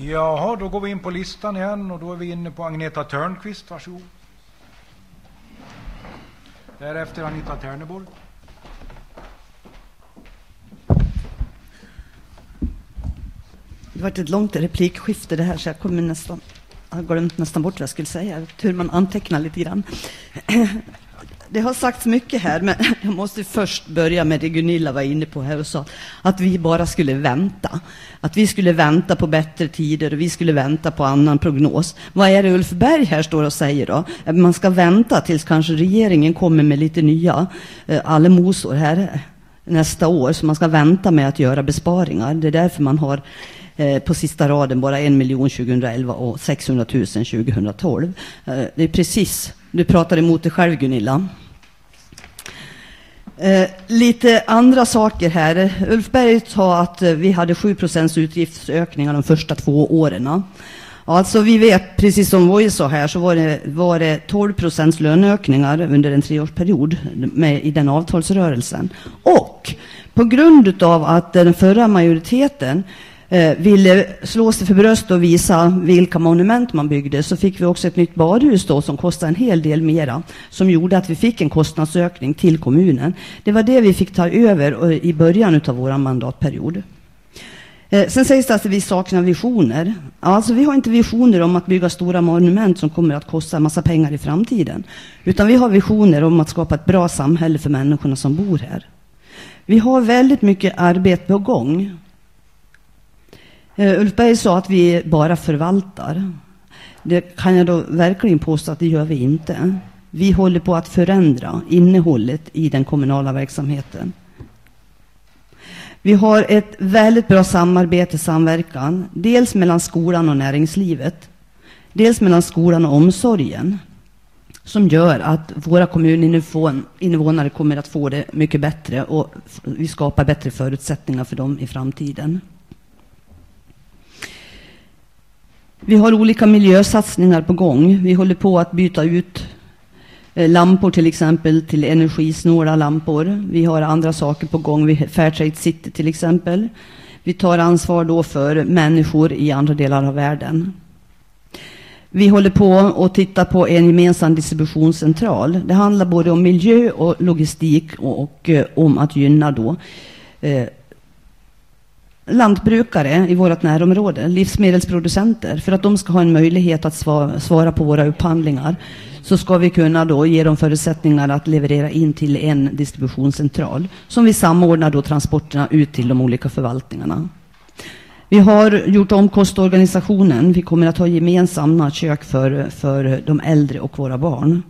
Jaha, då går vi in på listan igen och då är vi inne på Agneta Törnqvist. Varsågod. Därefter Anita Terneborg. Det var ett långt replikskifte det här så jag kommer nästan, jag glömt nästan bort vad jag skulle säga. Tur man antecknar lite grann. Det har sagts mycket här, men jag måste först börja med det Gunilla var inne på här och sa att vi bara skulle vänta. Att vi skulle vänta på bättre tider och vi skulle vänta på annan prognos. Vad är det Ulf Berg här står och säger då? Man ska vänta tills kanske regeringen kommer med lite nya eh, allmosor här nästa år, så man ska vänta med att göra besparingar. Det är därför man har eh, på sista raden bara en miljon 2011 och 600 000 2012. Eh, det är precis, du pratar emot dig själv Gunilla. Eh, lite andra saker här. Ulf Berg sa att eh, vi hade 7 procents utgiftsökningar de första två åren. Alltså vi vet, precis som Voi sa här, så var det, var det 12 procents löneökningar under en treårsperiod med, i den avtalsrörelsen. Och på grund av att den förra majoriteten eh, Eh, ville slå sig för bröst och visa vilka monument man byggde så fick vi också ett nytt badhus då som kostade en hel del mera som gjorde att vi fick en kostnadsökning till kommunen. Det var det vi fick ta över eh, i början av vår mandatperiod. Eh, sen sägs det att vi saknar visioner. Alltså, vi har inte visioner om att bygga stora monument som kommer att kosta en massa pengar i framtiden. Utan vi har visioner om att skapa ett bra samhälle för människorna som bor här. Vi har väldigt mycket arbete på gång. Eh, Ulf Berg sa att vi bara förvaltar. Det kan jag då verkligen påstå att det gör vi inte. Vi håller på att förändra innehållet i den kommunala verksamheten. Vi har ett väldigt bra samarbete, samverkan, dels mellan skolan och näringslivet, dels mellan skolan och omsorgen, som gör att våra kommuninvånare kommer att få det mycket bättre och vi skapar bättre förutsättningar för dem i framtiden. Vi har olika miljösatsningar på gång. Vi håller på att byta ut eh, lampor till exempel till energisnåla lampor. Vi har andra saker på gång Vi Fairtrade City till exempel. Vi tar ansvar då för människor i andra delar av världen. Vi håller på att titta på en gemensam distributionscentral. Det handlar både om miljö och logistik och, och eh, om att gynna då eh, lantbrukare i vårt närområde, livsmedelsproducenter, för att de ska ha en möjlighet att svara på våra upphandlingar, så ska vi kunna då ge dem förutsättningar att leverera in till en distributionscentral, som vi samordnar då transporterna ut till de olika förvaltningarna. Vi har gjort om kostorganisationen. Vi kommer att ha gemensamma kök för, för de äldre och våra barn.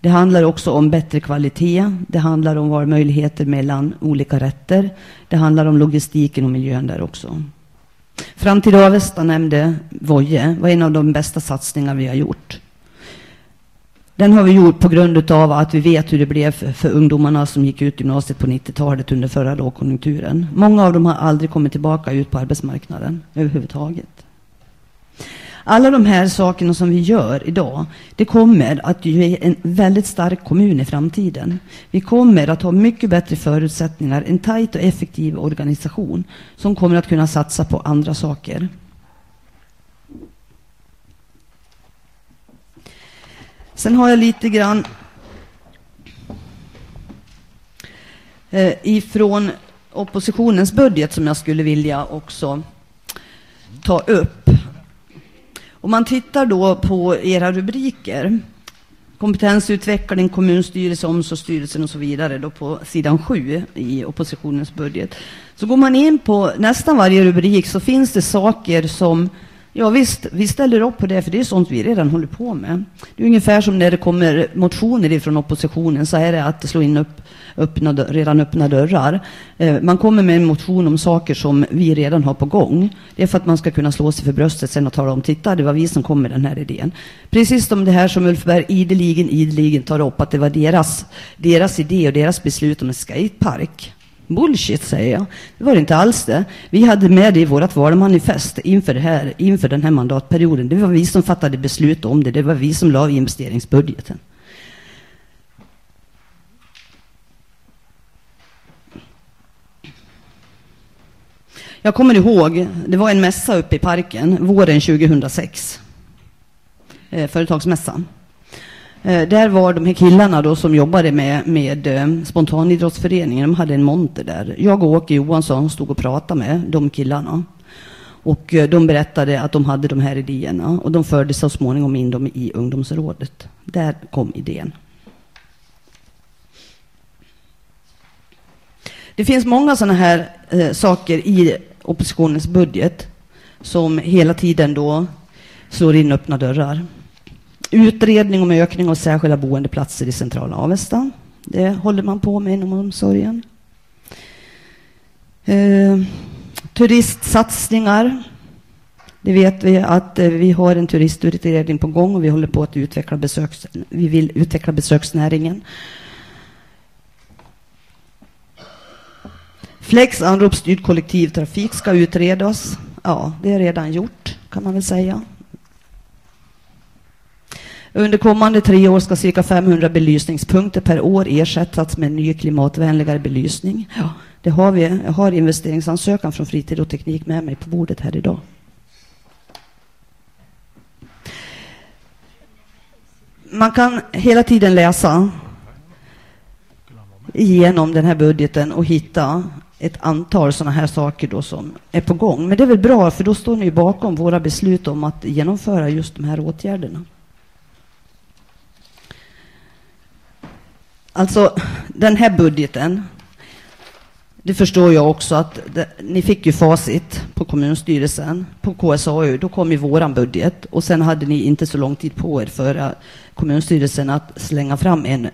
Det handlar också om bättre kvalitet. Det handlar om valmöjligheter mellan olika rätter. Det handlar om logistiken och miljön där också. Framtida Avesta nämnde Voje, var en av de bästa satsningar vi har gjort. Den har vi gjort på grund av att vi vet hur det blev för ungdomarna som gick ut gymnasiet på 90-talet under förra lågkonjunkturen. Många av dem har aldrig kommit tillbaka ut på arbetsmarknaden överhuvudtaget. Alla de här sakerna som vi gör idag, det kommer att ge en väldigt stark kommun i framtiden. Vi kommer att ha mycket bättre förutsättningar, en tajt och effektiv organisation som kommer att kunna satsa på andra saker. Sen har jag lite grann eh, ifrån oppositionens budget som jag skulle vilja också ta upp. Om man tittar då på era rubriker, kompetensutveckling, kommunstyrelse, omsorgsstyrelsen och så vidare, då på sidan sju i oppositionens budget. Så går man in på nästan varje rubrik så finns det saker som Ja visst, vi ställer upp på det, för det är sånt vi redan håller på med. Det är ungefär som när det kommer motioner ifrån oppositionen, så är det att slå in upp öppna, redan öppna dörrar. Eh, man kommer med en motion om saker som vi redan har på gång. Det är för att man ska kunna slå sig för bröstet sen och tala om, titta, det var vi som kom med den här idén. Precis som det här som Ulf Berg ideligen, ideligen tar upp, att det var deras, deras idé och deras beslut om en skatepark. Bullshit, säger jag. Det var det inte alls det. Vi hade med det i vårt valmanifest inför, det här, inför den här mandatperioden. Det var vi som fattade beslut om det. Det var vi som la investeringsbudgeten. Jag kommer ihåg, det var en mässa uppe i parken våren 2006. Eh, företagsmässan. Eh, där var de här killarna då som jobbade med, med eh, spontanidrottsföreningen, de hade en monter där. Jag och Åke Johansson stod och pratade med de killarna. Och eh, de berättade att de hade de här idéerna och de förde så småningom in dem i ungdomsrådet. Där kom idén. Det finns många sådana här eh, saker i oppositionens budget som hela tiden då slår in öppna dörrar. Utredning om ökning av särskilda boendeplatser i centrala Avesta. Det håller man på med inom omsorgen. Eh, turistsatsningar. Det vet vi att eh, vi har en turistutredning på gång och vi håller på att utveckla besöks, vi vill utveckla besöksnäringen. Flex anropsstyrd kollektivtrafik ska utredas. Ja, det är redan gjort kan man väl säga. Under kommande tre år ska cirka 500 belysningspunkter per år ersättas med ny klimatvänligare belysning. Ja, det har vi. Jag har investeringsansökan från Fritid och Teknik med mig på bordet här idag. Man kan hela tiden läsa igenom den här budgeten och hitta ett antal sådana här saker då som är på gång. Men det är väl bra, för då står ni bakom våra beslut om att genomföra just de här åtgärderna. Alltså, den här budgeten, det förstår jag också att det, ni fick ju facit på kommunstyrelsen, på KSAU. Då kom ju våran budget och sen hade ni inte så lång tid på er för kommunstyrelsen att slänga fram en,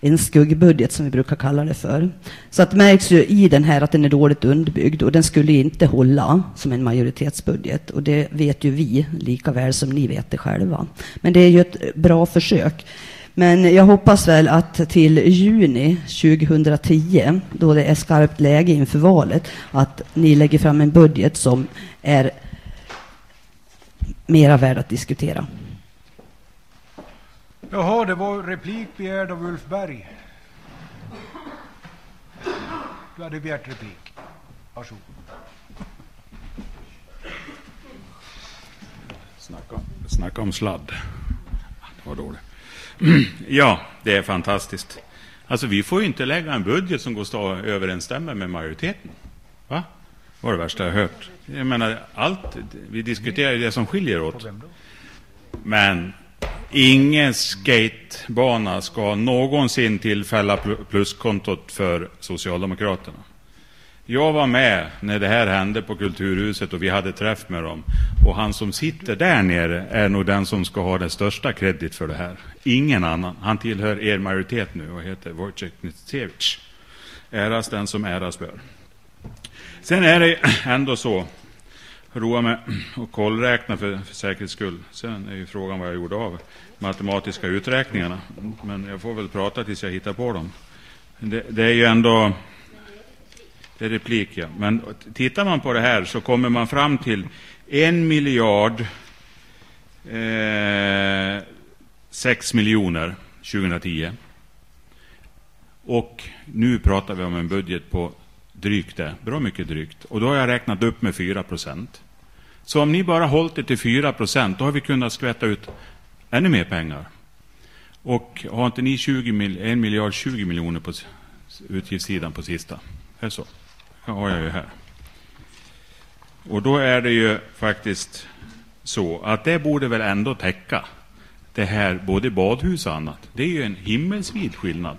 en skuggbudget som vi brukar kalla det för. Så att det märks ju i den här att den är dåligt underbyggd och den skulle inte hålla som en majoritetsbudget och det vet ju vi lika väl som ni vet det själva. Men det är ju ett bra försök. Men jag hoppas väl att till juni 2010, då det är skarpt läge inför valet, att ni lägger fram en budget som är mera värd att diskutera. Jaha, det var replik begärd av Ulf Berg. Du hade begärt replik. Varsågod. Snacka, snacka om sladd. Det var dåligt. Ja, det är fantastiskt. Alltså vi får ju inte lägga en budget som går att överensstämmer med majoriteten. Va? Det var det värsta jag hört. Jag menar, allt, vi diskuterar ju det som skiljer åt. Men ingen skatebana ska någonsin tillfälla pluskontot för Socialdemokraterna. Jag var med när det här hände på Kulturhuset och vi hade träff med dem. Och han som sitter där nere är nog den som ska ha den största kredit för det här. Ingen annan. Han tillhör er majoritet nu och heter Wojciech Nitsevich. Äras den som äras bör. Sen är det ändå så, roa mig och kollräkna för, för säkerhets skull. Sen är ju frågan vad jag gjorde av matematiska uträkningarna. Men jag får väl prata tills jag hittar på dem. Det, det är ju ändå replik, ja. Men tittar man på det här så kommer man fram till en miljard eh, 6 miljoner 2010. Och nu pratar vi om en budget på drygt det, bra mycket drygt. Och då har jag räknat upp med 4 procent. Så om ni bara hållit det till 4 procent, då har vi kunnat skvätta ut ännu mer pengar. Och har inte ni 20 mil, 1 miljard 20 miljoner på utgiftssidan på sista? Är så? Har jag ju här. Och då är det ju faktiskt så att det borde väl ändå täcka det här, både badhus och annat. Det är ju en himmelsvid skillnad.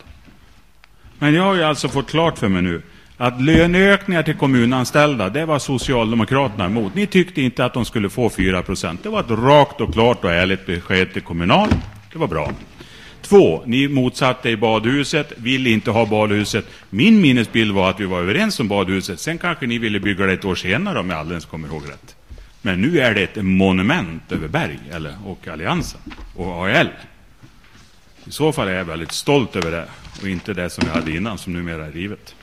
Men jag har ju alltså fått klart för mig nu att löneökningar till kommunanställda, det var Socialdemokraterna emot. Ni tyckte inte att de skulle få 4 procent. Det var ett rakt och klart och ärligt besked till Kommunal. Det var bra. Två, ni motsatte er badhuset, ville inte ha badhuset. Min minnesbild var att vi var överens om badhuset. Sen kanske ni ville bygga det ett år senare om jag alldeles kommer ihåg rätt. Men nu är det ett monument över Berg eller, och Alliansen och AL. I så fall är jag väldigt stolt över det och inte det som vi hade innan som numera är rivet.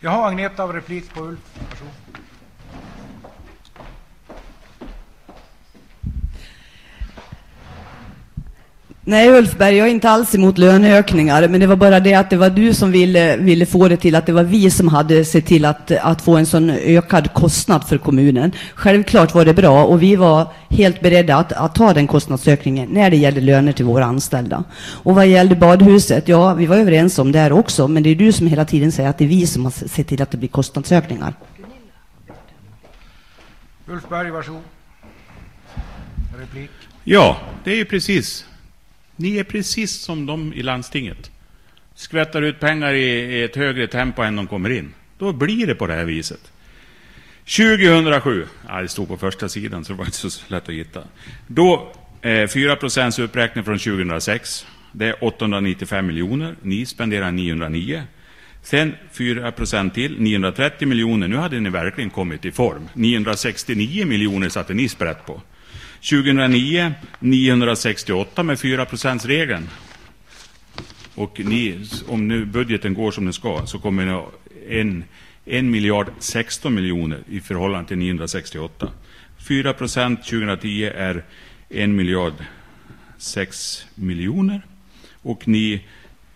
Jag har Agneta av replik på Ulf. Varsågod. Nej Ulf Berg, jag är inte alls emot löneökningar, men det var bara det att det var du som ville, ville få det till att det var vi som hade sett till att, att få en sån ökad kostnad för kommunen. Självklart var det bra och vi var helt beredda att, att ta den kostnadsökningen när det gällde löner till våra anställda. Och vad gällde badhuset, ja, vi var överens om det också, men det är du som hela tiden säger att det är vi som har sett till att det blir kostnadsökningar. Ulf Berg, varsågod. Replik. Ja, det är ju precis. Ni är precis som de i landstinget. Skvättar ut pengar i, ett högre tempo än de kommer in. Då blir det på det här viset. 2007, ja, det stod på första sidan så det var inte så lätt att hitta. Då eh, 4 procents uppräkning från 2006. Det är 895 miljoner. Ni spenderar 909. Sen 4 procent till, 930 miljoner. Nu hade ni verkligen kommit i form. 969 miljoner satte ni sprätt på. 2009 968 med 4% regeln. Och ni, om nu budgeten går som den ska så kommer ni en, en miljard 16 miljoner i förhållande till 968. 4 procent 2010 är en miljard 6 miljoner. Och ni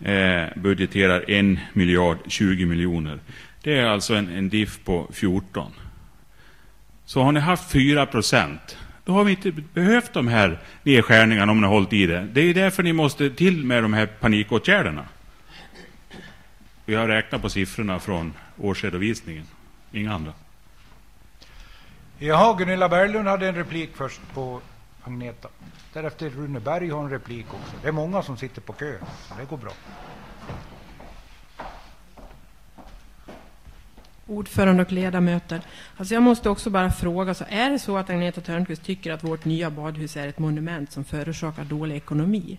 eh, budgeterar en miljard 20 miljoner. Det är alltså en, en diff på 14. Så har ni haft 4 procent då har vi inte behövt de här nedskärningarna om ni har hållit i det. Det är därför ni måste till med de här panikåtgärderna. Vi har räknat på siffrorna från årsredovisningen. Inga andra. Jaha, Gunilla Berglund hade en replik först på Agneta. Därefter Rune Berg har en replik också. Det är många som sitter på kö, så det går bra. Ordförande och ledamöter. Alltså jag måste också bara fråga, så är det så att Agneta Törnqvist tycker att vårt nya badhus är ett monument som förorsakar dålig ekonomi?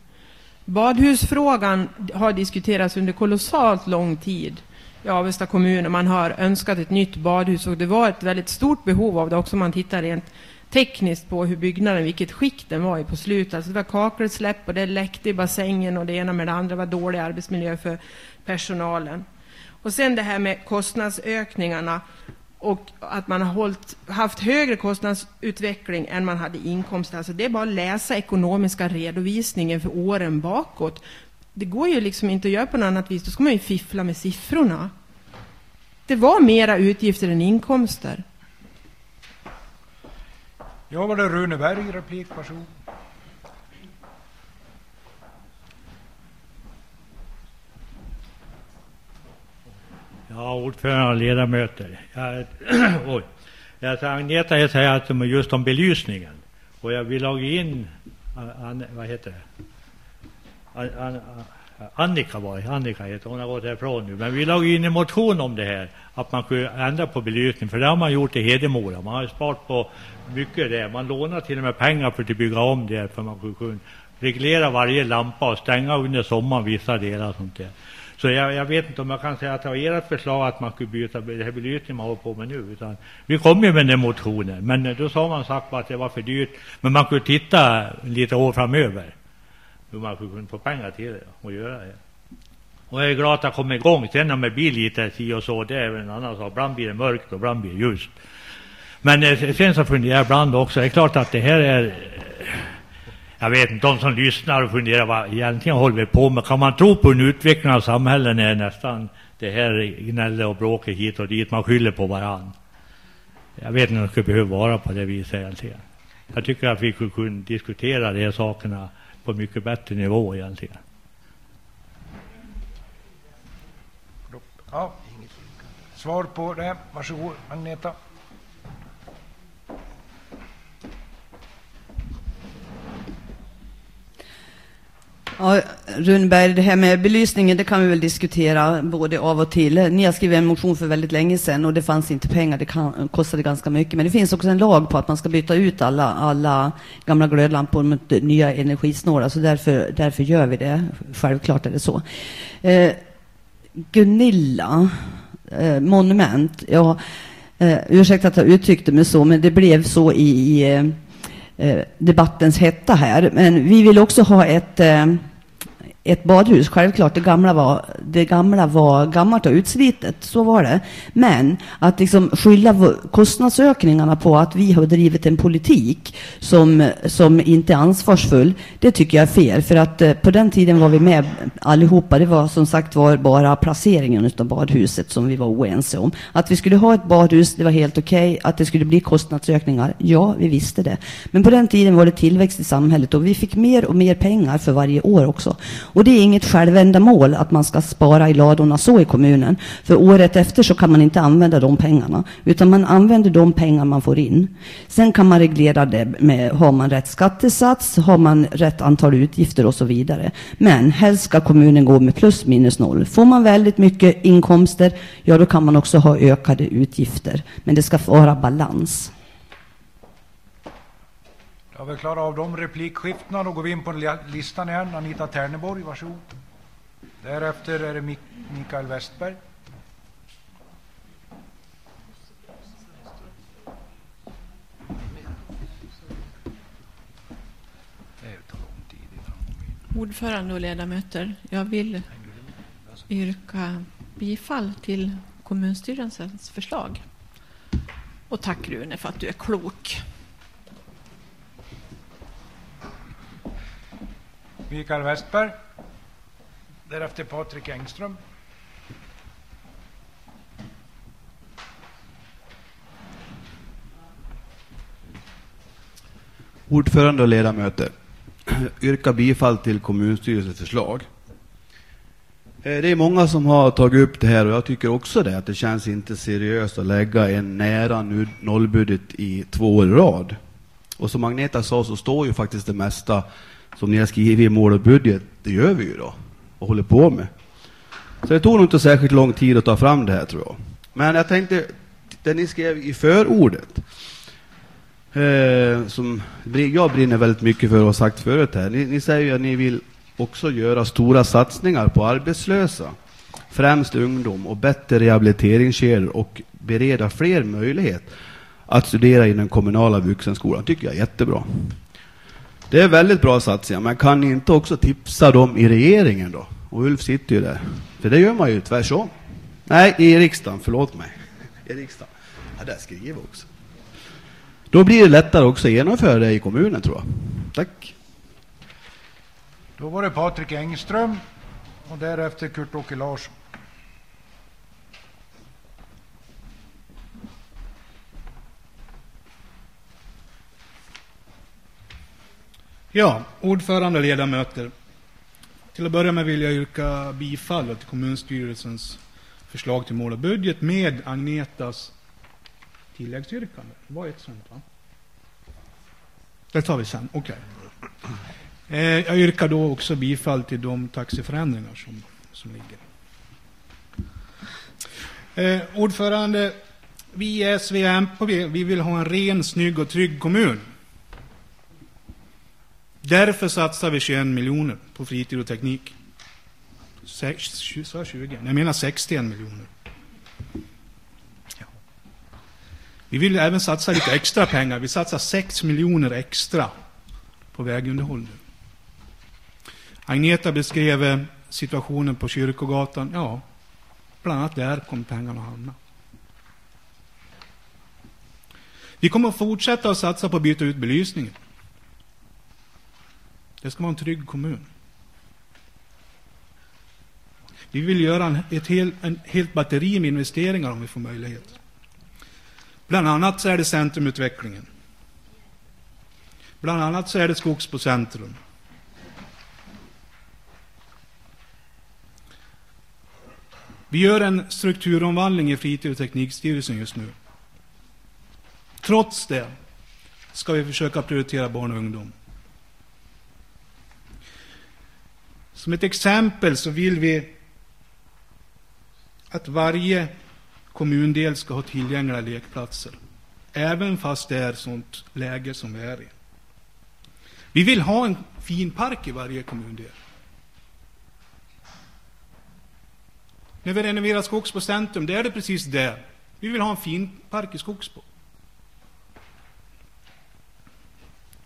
Badhusfrågan har diskuterats under kolossalt lång tid i Avesta kommun och man har önskat ett nytt badhus och det var ett väldigt stort behov av det också om man tittar rent tekniskt på hur byggnaden, vilket skick den var i på slutet. Alltså det var kakelsläpp och det läckte i bassängen och det ena med det andra var dålig arbetsmiljö för personalen. Och sen det här med kostnadsökningarna och att man har hållit, haft högre kostnadsutveckling än man hade inkomst. Alltså det är bara att läsa ekonomiska redovisningen för åren bakåt. Det går ju liksom inte att göra på något annat vis. Då ska man ju fiffla med siffrorna. Det var mera utgifter än inkomster. Ja, var det Rune Berg, replik, varsågod. Ja, ordförande och ledamöter. Jag, oj. Jag Agneta säger alltså att de just om belysningen. Och jag vill ha in, an, vad heter det? An, an, Annika var Annika heter hon har gått härifrån nu. Men vi la in en motion om det här, att man skulle ändra på belysningen. För det har man gjort i Hedemora. Man har sparat på mycket där. Man lånar till och med pengar för att bygga om det, för man skulle kunna reglera varje lampa och stänga under sommaren vissa delar och sånt där. Så jag, jag, vet inte om jag kan säga att det var ert förslag att man skulle byta det här belysningen man håller på med nu. Utan vi kom ju med den motionen, men eh, då sa man sagt att det var för dyrt. Men man kunde titta lite år framöver hur man skulle få pengar till det och göra det. Och jag är glad att jag kom igång. Sen om det blir lite si och så, det är väl en annan sak. Ibland blir det mörkt och ibland blir det ljust. Men eh, sen så funderar jag ibland också, det är klart att det här är jag vet inte, de som lyssnar och funderar vad egentligen håller vi på med. Kan man tro på en utveckling av samhällen när nästan det här gnäller och bråket hit och dit, man skyller på varann. Jag vet inte om det skulle behöva vara på det viset egentligen. Jag tycker att vi skulle kunna diskutera de här sakerna på mycket bättre nivå egentligen. Ja, svar på det. Varsågod, Agneta. Ja, Runberg, det här med belysningen, det kan vi väl diskutera både av och till. Ni har skrivit en motion för väldigt länge sedan och det fanns inte pengar, det kan, kostade ganska mycket. Men det finns också en lag på att man ska byta ut alla, alla gamla glödlampor mot nya energisnåla, så därför, därför gör vi det. Självklart är det så. Eh, Gunilla, eh, monument, ja, eh, ursäkta att jag uttryckte mig så, men det blev så i, i eh, Eh, debattens hetta här. Men vi vill också ha ett, eh, ett badhus. Självklart, det gamla var, det gamla var gammalt och utslitet. Så var det. Men att liksom skylla kostnadsökningarna på att vi har drivit en politik som, som inte är ansvarsfull, det tycker jag är fel. För att eh, på den tiden var vi med allihopa. Det var som sagt var bara placeringen av badhuset som vi var oense om. Att vi skulle ha ett badhus, det var helt okej. Okay. Att det skulle bli kostnadsökningar, ja, vi visste det. Men på den tiden var det tillväxt i samhället och vi fick mer och mer pengar för varje år också. Och det är inget självändamål att man ska spara i ladorna så i kommunen. För året efter så kan man inte använda de pengarna. Utan man använder de pengar man får in. Sen kan man reglera det med, har man rätt skattesats, har man rätt antal utgifter och så vidare. Men helst ska kommunen gå med plus minus noll. Får man väldigt mycket inkomster, ja då kan man också ha ökade utgifter. Men det ska vara balans. Då har vi klarat av de replikskiftena. Då går vi in på listan igen. Anita Terneborg, varsågod. Därefter är det Mik Mikael Westberg. Ordförande och ledamöter, jag vill yrka bifall till kommunstyrelsens förslag. Och tack Rune för att du är klok. Mikael Westberg. Därefter Patrik Engström. Ordförande och ledamöter. Yrka bifall till kommunstyrelsens förslag. Eh, det är många som har tagit upp det här och jag tycker också det, att det känns inte seriöst att lägga en nära nollbudget i två år i rad. Och som Agneta sa så står ju faktiskt det mesta som ni har skrivit i mål och budget, det gör vi ju då och håller på med. Så det tog nog inte särskilt lång tid att ta fram det här tror jag. Men jag tänkte, det ni skrev i förordet, eh, som jag brinner väldigt mycket för och har sagt förut här. Ni, ni säger ju att ni vill också göra stora satsningar på arbetslösa, främst ungdom, och bättre rehabiliteringskedjor och bereda fler möjlighet att studera i den kommunala vuxenskolan. tycker jag är jättebra. Det är väldigt bra satsningar, men kan ni inte också tipsa dem i regeringen då? Och Ulf sitter ju där. För det gör man ju tvärsom. Nej, i riksdagen, förlåt mig. I riksdagen. Ja, där skriver också. Då blir det lättare också att genomföra det i kommunen, tror jag. Tack. Då var det Patrik Engström och därefter Kurt-Åke Larsson. Ja, ordförande och ledamöter. Till att börja med vill jag yrka bifall till kommunstyrelsens förslag till mål och budget med Agnetas tilläggsyrkande. Det var ett sånt, va? Det tar vi sen. Okej. Okay. Eh, jag yrkar då också bifall till de taxiförändringar som, som ligger. Eh, ordförande, vi i SVMP vi vill ha en ren, snygg och trygg kommun. Därför satsar vi 21 miljoner på fritid och teknik. Sa jag 20? Jag menar 61 miljoner. Vi vill även satsa lite extra pengar. Vi satsar 6 miljoner extra på vägunderhåll nu. Agneta beskrev eh, situationen på Kyrkogatan. Ja, bland annat där kommer pengarna att hamna. Vi kommer att fortsätta att satsa på att byta ut belysningen. Det ska vara en trygg kommun. Vi vill göra en, ett hel, en helt batteri med investeringar om vi får möjlighet. Bland annat så är det centrumutvecklingen. Bland annat så är det Skogs på centrum. Vi gör en strukturomvandling i fritid och teknikstyrelsen just nu. Trots det ska vi försöka prioritera barn och ungdom. Som ett exempel så vill vi att varje kommundel ska ha tillgängliga lekplatser. Även fast det är sånt läge som vi är i. Vi vill ha en fin park i varje kommundel. När vi renoverar Skogsbo centrum, det är det precis det. Vi vill ha en fin park i Skogsbo.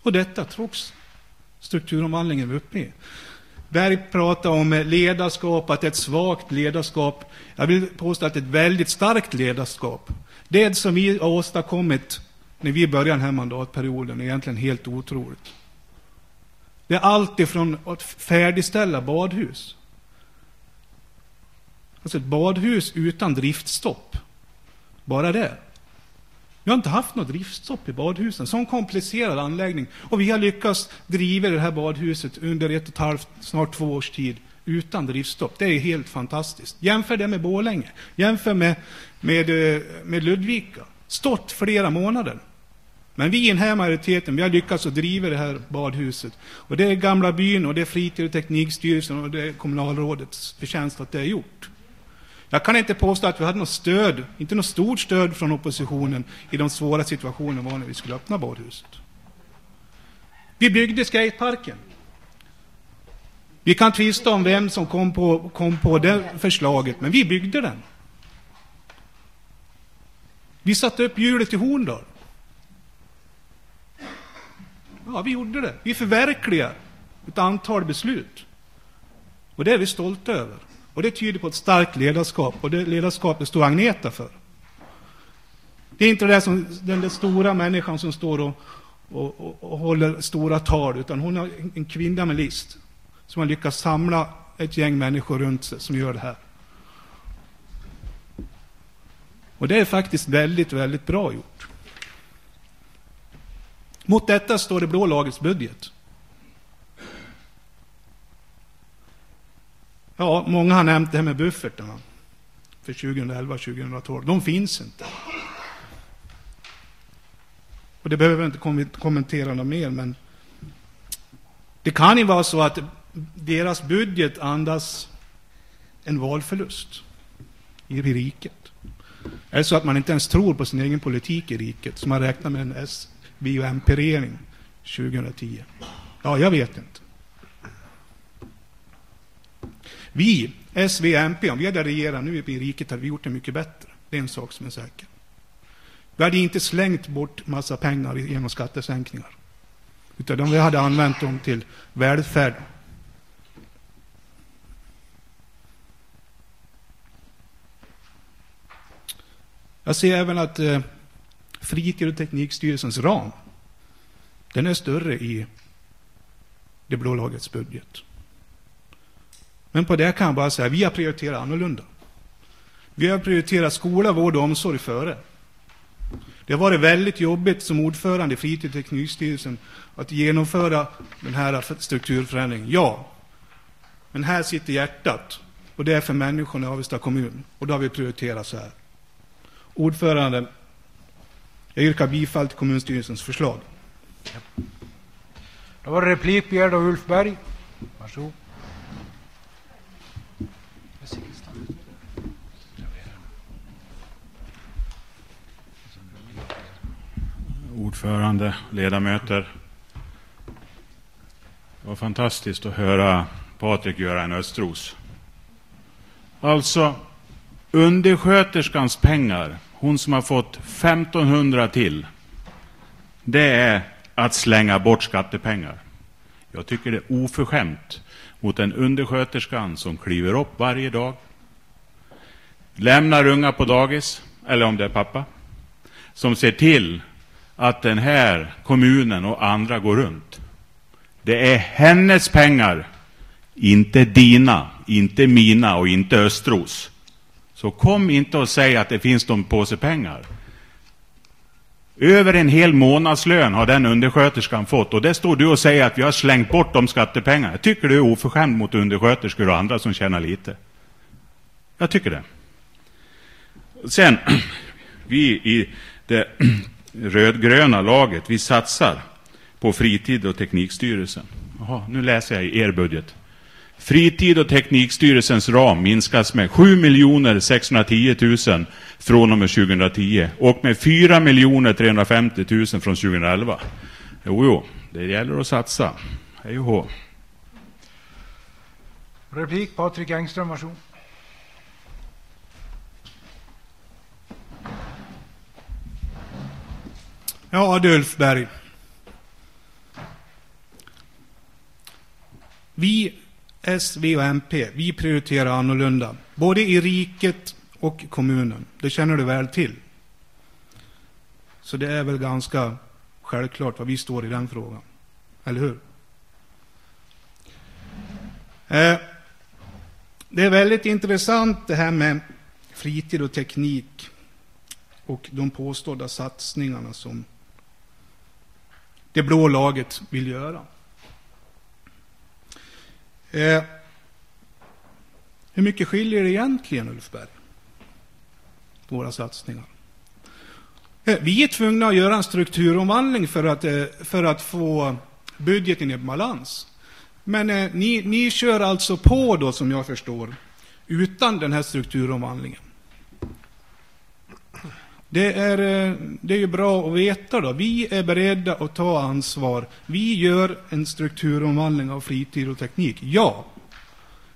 Och detta trots strukturomvandlingen vi är uppe i. Berg pratar om ledarskap, att det är ett svagt ledarskap. Jag vill påstå att det är ett väldigt starkt ledarskap. Det som vi har åstadkommit när vi började den här mandatperioden är egentligen helt otroligt. Det är allt ifrån att färdigställa badhus. Alltså ett badhus utan driftstopp. Bara det. Vi har inte haft något driftstopp i badhusen. Sån komplicerad anläggning. Och vi har lyckats driva det här badhuset under ett och ett halvt, snart två års tid utan driftstopp. Det är helt fantastiskt. Jämför det med Bålänge. Jämför med, med, eh, med Ludvika. Stått flera månader. Men vi i den här majoriteten, vi har lyckats att driva det här badhuset. Och det är Gamla byn och det är Fritid och teknikstyrelsen och det är kommunalrådets förtjänst att det är gjort. Jag kan inte påstå att vi hade något stöd, inte något stort stöd från oppositionen i de svåra situationerna var när vi skulle öppna badhuset. Vi byggde skateparken. Vi kan tvista om vem som kom på, kom på det förslaget, men vi byggde den. Vi satte upp hjulet i Horndal. Ja, vi gjorde det. Vi förverkligade ett antal beslut. Och det är vi stolta över. Och det tyder på ett starkt ledarskap, och det ledarskapet står Agneta för. Det är inte det som, den där stora människan som står och, och, och, och håller stora tal, utan hon är en kvinna med list, som har lyckats samla ett gäng människor runt sig som gör det här. Och det är faktiskt väldigt, väldigt bra gjort. Mot detta står det blå lagets budget. Ja, många har nämnt det här med buffertarna för 2011-2012. De finns inte. Och det behöver jag inte kommentera något mer, men det kan ju vara så att deras budget andas en valförlust i riket. Är det så att man inte ens tror på sin egen politik i riket, som man räknar med en S, V och MP-regering 2010? Ja, jag vet inte. Vi, S, V, MP, om vi hade regerat nu i riket hade vi gjort det mycket bättre. Det är en sak som är säker. Vi hade inte slängt bort massa pengar genom skattesänkningar. Utan vi hade använt dem till välfärd. Jag ser även att eh, Fritid och teknikstyrelsens ram, den är större i det blå lagets budget. Men på det kan jag bara säga, vi har prioriterat annorlunda. Vi har prioriterat skola, vård och omsorg före. Det har varit väldigt jobbigt som ordförande i Fritid och teknikstyrelsen att genomföra den här strukturförändringen. Ja, men här sitter hjärtat och det är för människorna i Avesta kommun. Och då har vi prioriterat så här. Ordförande, jag yrkar bifall till kommunstyrelsens förslag. Då var det replik begärd av Ulf Berg. Varsågod. Ordförande, ledamöter. Det var fantastiskt att höra Patrik göra en Östros. Alltså, undersköterskans pengar, hon som har fått 1500 till, det är att slänga bort skattepengar. Jag tycker det är oförskämt mot en undersköterskan som kliver upp varje dag, lämnar unga på dagis, eller om det är pappa, som ser till att den här kommunen och andra går runt. Det är hennes pengar, inte dina, inte mina och inte Östros. Så kom inte och säg att det finns någon påse pengar. Över en hel månadslön har den undersköterskan fått och det står du och säger att vi har slängt bort de skattepengarna. Jag tycker du är oförskämd mot undersköterskor och andra som tjänar lite. Jag tycker det. Sen, vi i det rödgröna laget, vi satsar på fritid och teknikstyrelsen. Jaha, nu läser jag i er budget. Fritid och teknikstyrelsens ram minskas med 7 610 000 från och med 2010 och med 4 350 000 från 2011. Jo, jo, det gäller att satsa. Hej och hå. Replik Patrik Engström, varsågod. Ja, Adolf Vi S, V och MP, vi prioriterar annorlunda. Både i riket och kommunen. Det känner du väl till. Så det är väl ganska självklart var vi står i den frågan. Eller hur? Eh, det är väldigt intressant det här med fritid och teknik och de påstådda satsningarna som det blå laget vill göra. Eh, hur mycket skiljer det egentligen, Ulf Berg? Våra satsningar. Eh, vi är tvungna att göra en strukturomvandling för att, eh, för att få budgeten i balans. Men eh, ni, ni kör alltså på då, som jag förstår, utan den här strukturomvandlingen. Det är, eh, det är ju bra att veta då. Vi är beredda att ta ansvar. Vi gör en strukturomvandling av fritid och teknik. Ja,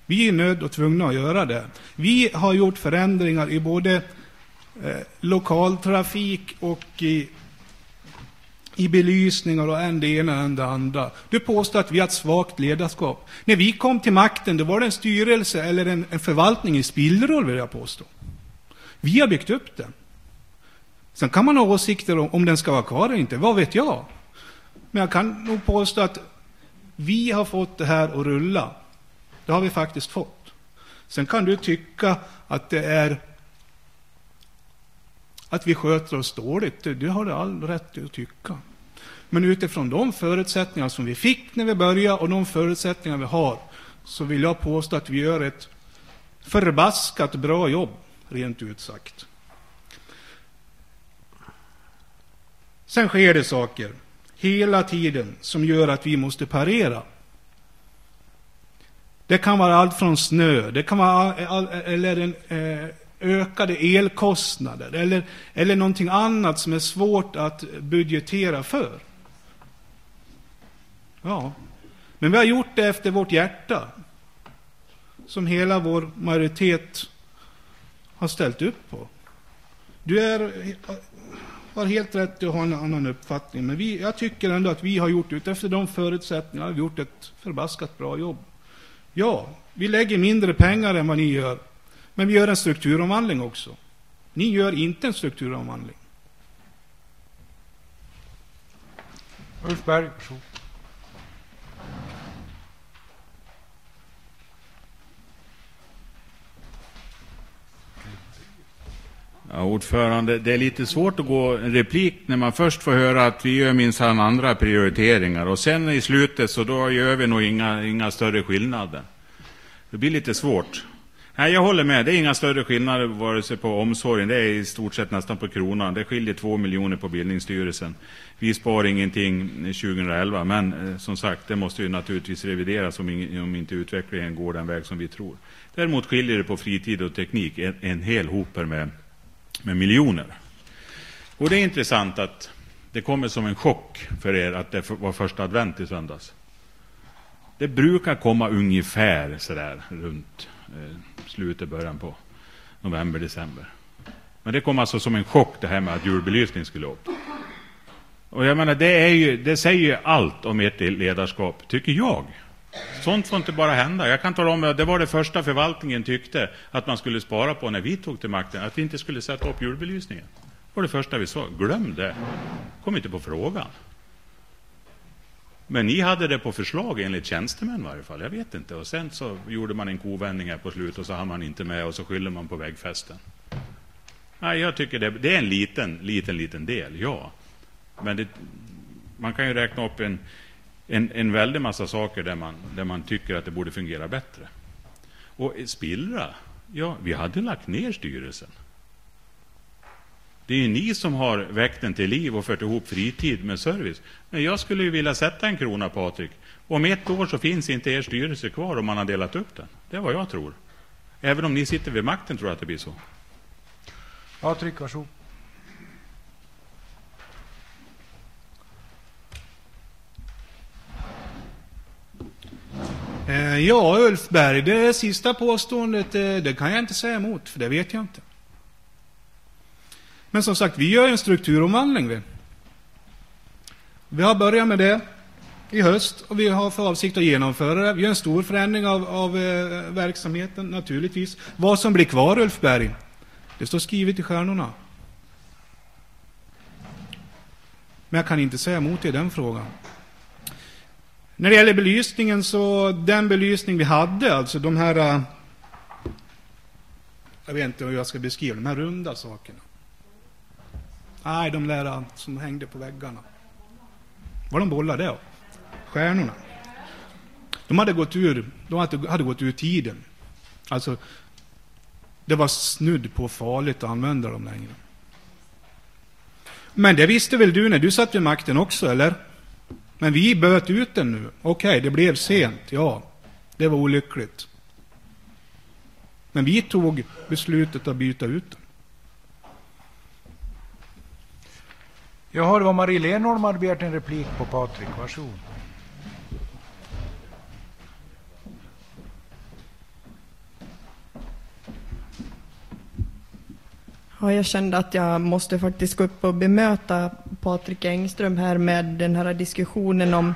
vi är nödda och tvungna att göra det. Vi har gjort förändringar i både eh, lokaltrafik och i, i belysningar och en det ena än det andra. Du påstår att vi har ett svagt ledarskap. När vi kom till makten, då var det en styrelse eller en, en förvaltning i spillror, vill jag påstå. Vi har byggt upp den. Sen kan man ha åsikter om, om den ska vara kvar eller inte, vad vet jag? Men jag kan nog påstå att vi har fått det här att rulla. Det har vi faktiskt fått. Sen kan du tycka att det är att vi sköter oss dåligt. Det har du all rätt att tycka. Men utifrån de förutsättningar som vi fick när vi började och de förutsättningar vi har så vill jag påstå att vi gör ett förbaskat bra jobb, rent ut sagt. Sen sker det saker hela tiden som gör att vi måste parera. Det kan vara allt från snö, det kan vara eller en, eh, ökade elkostnader eller, eller någonting annat som är svårt att budgetera för. Ja, men vi har gjort det efter vårt hjärta. Som hela vår majoritet har ställt upp på. Du är har helt rätt att ha en annan uppfattning. Men vi, jag tycker ändå att vi har gjort, efter de förutsättningarna, vi gjort ett förbaskat bra jobb. Ja, vi lägger mindre pengar än vad ni gör. Men vi gör en strukturomvandling också. Ni gör inte en strukturomvandling. Ulf Berg, Ja, ordförande, det är lite svårt att gå en replik när man först får höra att vi gör minsann andra prioriteringar och sen i slutet så då gör vi nog inga, inga större skillnader. Det blir lite svårt. Nej, jag håller med. Det är inga större skillnader vare sig på omsorgen. Det är i stort sett nästan på kronan. Det skiljer två miljoner på Bildningsstyrelsen. Vi spar ingenting 2011, men eh, som sagt, det måste ju naturligtvis revideras om, in, om inte utvecklingen går den väg som vi tror. Däremot skiljer det på fritid och teknik en, en hel hoper med med miljoner. Och det är intressant att det kommer som en chock för er att det var första advent i söndags. Det brukar komma ungefär sådär runt eh, slutet, början på november, december. Men det kom alltså som en chock det här med att julbelysning skulle upp. Och jag menar, det, är ju, det säger ju allt om ert ledarskap, tycker jag. Sånt får inte bara hända. Jag kan tala om att det var det första förvaltningen tyckte att man skulle spara på när vi tog till makten, att vi inte skulle sätta upp julbelysningen. Det var det första vi sa. Glöm det. Kom inte på frågan. Men ni hade det på förslag enligt tjänstemän i varje fall. Jag vet inte. Och sen så gjorde man en kovändning här på slutet och så hann man inte med och så skyller man på vägfesten. Nej, jag tycker det, det är en liten, liten, liten del, ja. Men det, man kan ju räkna upp en en, en väldig massa saker där man, där man tycker att det borde fungera bättre. Och Spillra, ja, vi hade lagt ner styrelsen. Det är ju ni som har väckt den till liv och fört ihop fritid med service. Men jag skulle ju vilja sätta en krona, Patrik. Om ett år så finns inte er styrelse kvar om man har delat upp den. Det är vad jag tror. Även om ni sitter vid makten tror jag att det blir så. Patrik, varsågod. Eh, ja, Ulf Berg, det sista påståendet, eh, det kan jag inte säga emot, för det vet jag inte. Men som sagt, vi gör en strukturomvandling. Vi, vi har börjat med det. i höst och vi har för avsikt att genomföra det. Vi gör en stor förändring av, av eh, verksamheten naturligtvis. Vad som blir kvar Ulf Berg, det står skrivet i stjärnorna. Men jag kan inte säga emot i den frågan. När det gäller belysningen så, den belysning vi hade, alltså de här, äh, jag vet inte hur jag ska beskriva de här runda sakerna. Nej, de där äh, som hängde på väggarna. Var de bollar det? Stjärnorna. De hade gått ur, de hade, hade gått ur tiden. Alltså, det var snudd på farligt att använda dem längre. Men det visste väl du när du satt vid makten också, eller? Men vi böt ut den nu. Okej, okay, det blev sent, ja. Det var olyckligt. Men vi tog beslutet att byta ut den. Jaha, det var Marie Lenholm hade begärt en replik på Patrik. Varsågod. Ja, jag kände att jag måste faktiskt gå upp och bemöta Patrik Engström här med den här diskussionen om,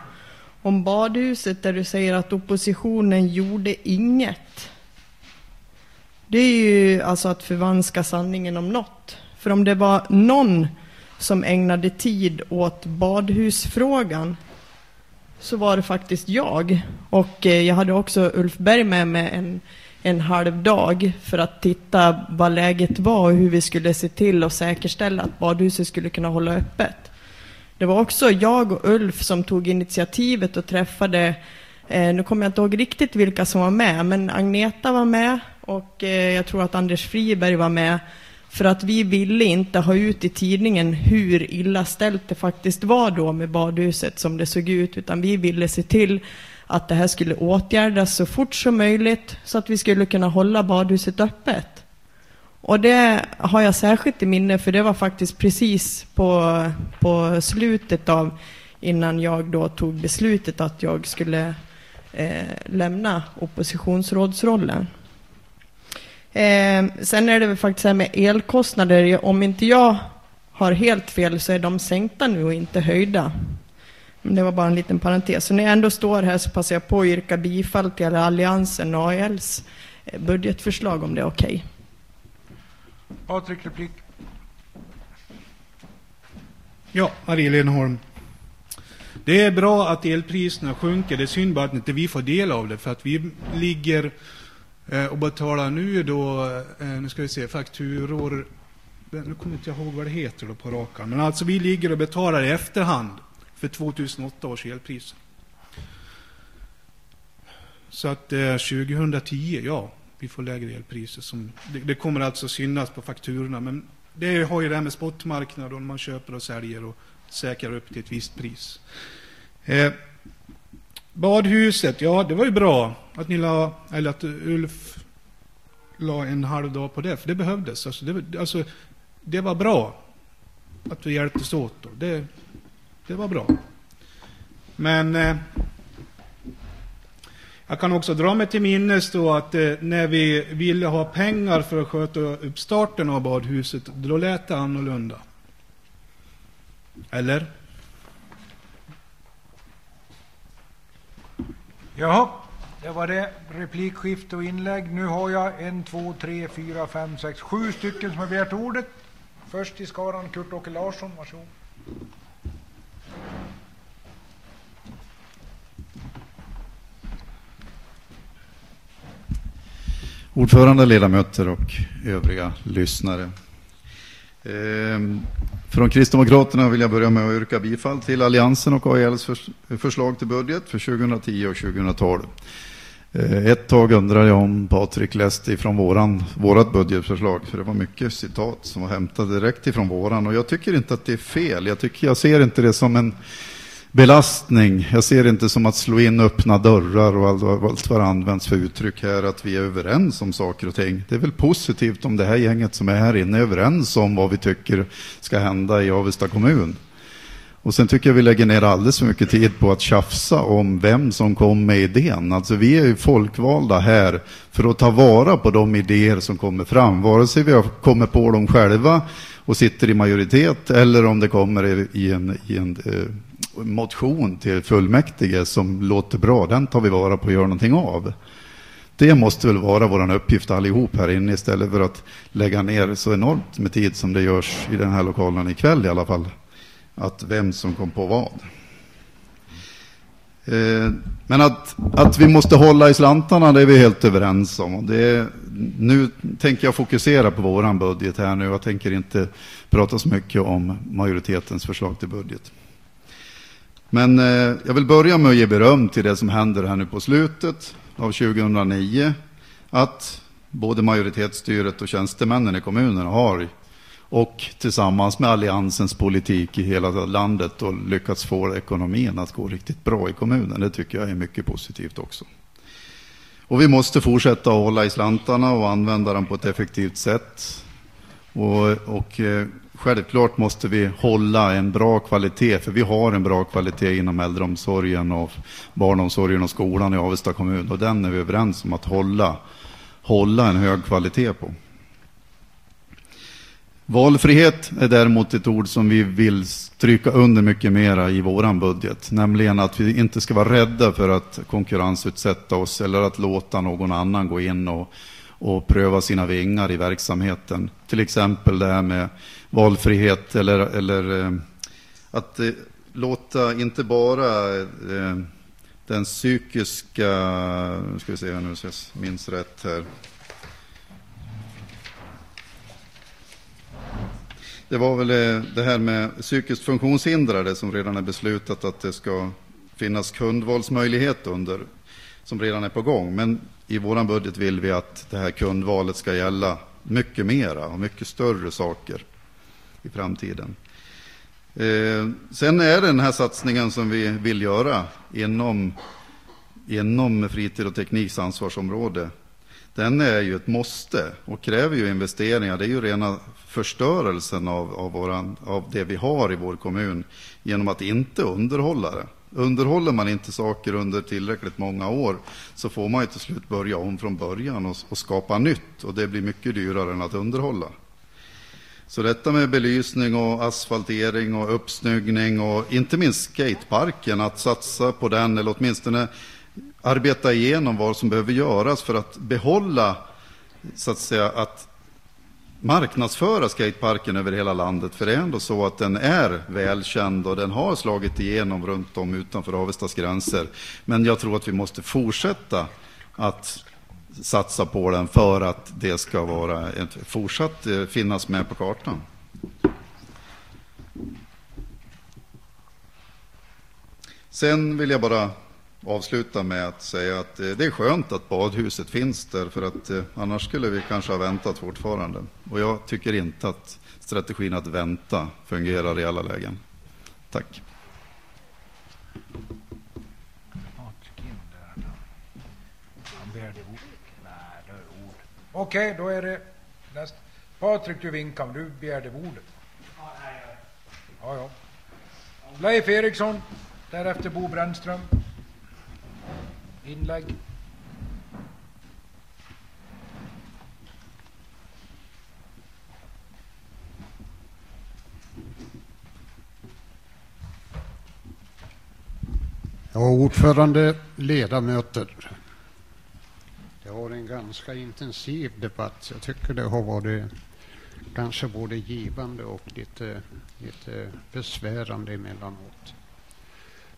om badhuset där du säger att oppositionen gjorde inget. Det är ju alltså att förvanska sanningen om något. För om det var någon som ägnade tid åt badhusfrågan så var det faktiskt jag. Och eh, jag hade också Ulf Berg med mig en, en halv dag för att titta vad läget var och hur vi skulle se till och säkerställa att badhuset skulle kunna hålla öppet. Det var också jag och Ulf som tog initiativet och träffade, eh, nu kommer jag inte ihåg riktigt vilka som var med, men Agneta var med och eh, jag tror att Anders Friberg var med för att vi ville inte ha ut i tidningen hur illa ställt det faktiskt var då med badhuset som det såg ut, utan vi ville se till att det här skulle åtgärdas så fort som möjligt så att vi skulle kunna hålla badhuset öppet. Och det har jag särskilt i minne för det var faktiskt precis på, på slutet av innan jag då tog beslutet att jag skulle eh, lämna oppositionsrådsrollen. Eh, sen är det väl faktiskt här med elkostnader. Om inte jag har helt fel så är de sänkta nu och inte höjda. Det var bara en liten parentes. Så när jag ändå står här så passar jag på att yrka bifall till Alliansen och ALs eh, budgetförslag om det är okej. Okay. Patrik, replik. Ja, Marie Lenholm. Det är bra att elpriserna sjunker. Det är synd bara att inte vi får del av det, för att vi ligger Eh, och betalar nu då, eh, nu ska vi se, fakturor, nu kommer inte jag ihåg vad det heter då på rakan, men alltså vi ligger och betalar i efterhand för 2008 års elpriser. Så att eh, 2010, ja, vi får lägre elpriser. Som, det, det, kommer alltså synas på fakturorna, men det har ju det här med spotmarknad och man köper och säljer och säkrar upp till ett visst pris. Eh, Badhuset, ja det var ju bra att ni la, eller att Ulf la en halv dag på det, för det behövdes. Alltså det, alltså, det var bra att vi hjälptes åt då. Det, det var bra. Men eh, jag kan också dra mig till minnes då att eh, när vi ville ha pengar för att sköta uppstarten av badhuset, då lät det annorlunda. Eller? Jaha, det var det. Replikskifte och inlägg. Nu har jag en, två, tre, fyra, fem, sex, sju stycken som har begärt ordet. Först i skaran Kurt-Åke Larsson, varsågod. Ordförande, ledamöter och övriga lyssnare. Ehm, från Kristdemokraterna vill jag börja med att yrka bifall till Alliansen och AELs förslag till budget för 2010 och 2012. Ehm, ett tag undrade jag om Patrik läste ifrån våran, vårat budgetförslag, för det var mycket citat som var hämtade direkt ifrån våran. Och jag tycker inte att det är fel. Jag, tycker, jag ser inte det som en belastning. Jag ser det inte som att slå in öppna dörrar och allt vad det används för uttryck här, att vi är överens om saker och ting. Det är väl positivt om det här gänget som är här inne är överens om vad vi tycker ska hända i Avesta kommun. Och sen tycker jag vi lägger ner alldeles för mycket tid på att tjafsa om vem som kom med idén. Alltså vi är ju folkvalda här för att ta vara på de idéer som kommer fram. Vare sig vi har kommit på dem själva och sitter i majoritet eller om det kommer i en, i en eh, motion till fullmäktige som låter bra, den tar vi vara på och gör någonting av. Det måste väl vara vår uppgift allihop här inne istället för att lägga ner så enormt med tid som det görs i den här lokalen ikväll i alla fall. Att vem som kom på vad. Eh, men att, att vi måste hålla i slantarna, det är vi helt överens om. Det, nu tänker jag fokusera på vår budget här nu. Jag tänker inte prata så mycket om majoritetens förslag till budget. Men eh, jag vill börja med att ge beröm till det som händer här nu på slutet av 2009. Att både majoritetsstyret och tjänstemännen i kommunerna har och tillsammans med alliansens politik i hela landet och lyckats få ekonomin att gå riktigt bra i kommunen. Det tycker jag är mycket positivt också. Och vi måste fortsätta att hålla i slantarna och använda dem på ett effektivt sätt. Och, och eh, självklart måste vi hålla en bra kvalitet, för vi har en bra kvalitet inom äldreomsorgen och barnomsorgen och skolan i Avesta kommun. Och den är vi överens om att hålla, hålla en hög kvalitet på. Valfrihet är däremot ett ord som vi vill stryka under mycket mera i våran budget. Nämligen att vi inte ska vara rädda för att konkurrensutsätta oss eller att låta någon annan gå in och, och pröva sina vingar i verksamheten. Till exempel det här med valfrihet eller, eller eh, att eh, låta inte bara eh, den psykiska, nu ska vi se nu så jag minns rätt här, Det var väl det här med psykiskt funktionshindrade som redan är beslutat att det ska finnas kundvalsmöjlighet under, som redan är på gång. Men i vår budget vill vi att det här kundvalet ska gälla mycket mera och mycket större saker i framtiden. Eh, sen är det den här satsningen som vi vill göra inom, inom fritid och tekniks ansvarsområde. Den är ju ett måste och kräver ju investeringar. Det är ju rena förstörelsen av, av, våran, av det vi har i vår kommun genom att inte underhålla det. Underhåller man inte saker under tillräckligt många år så får man ju till slut börja om från början och, och skapa nytt och det blir mycket dyrare än att underhålla. Så detta med belysning och asfaltering och uppsnyggning och inte minst skateparken, att satsa på den eller åtminstone arbeta igenom vad som behöver göras för att behålla så att säga att marknadsföra skateparken över hela landet. För det är ändå så att den är välkänd och den har slagit igenom runt om utanför Avestas gränser. Men jag tror att vi måste fortsätta att satsa på den för att det ska vara ett, fortsatt eh, finnas med på kartan. Sen vill jag bara avsluta med att säga att eh, det är skönt att badhuset finns där för att eh, annars skulle vi kanske ha väntat fortfarande. Och jag tycker inte att strategin att vänta fungerar i alla lägen. Tack. Okej, då är det näst. Patrik, du vinkar, du begärde ordet. Ja, ja. Leif Eriksson, därefter Bo Brännström inlägg. Ja, ordförande, ledamöter. Det har en ganska intensiv debatt. Jag tycker det har varit kanske både givande och lite, lite besvärande emellanåt.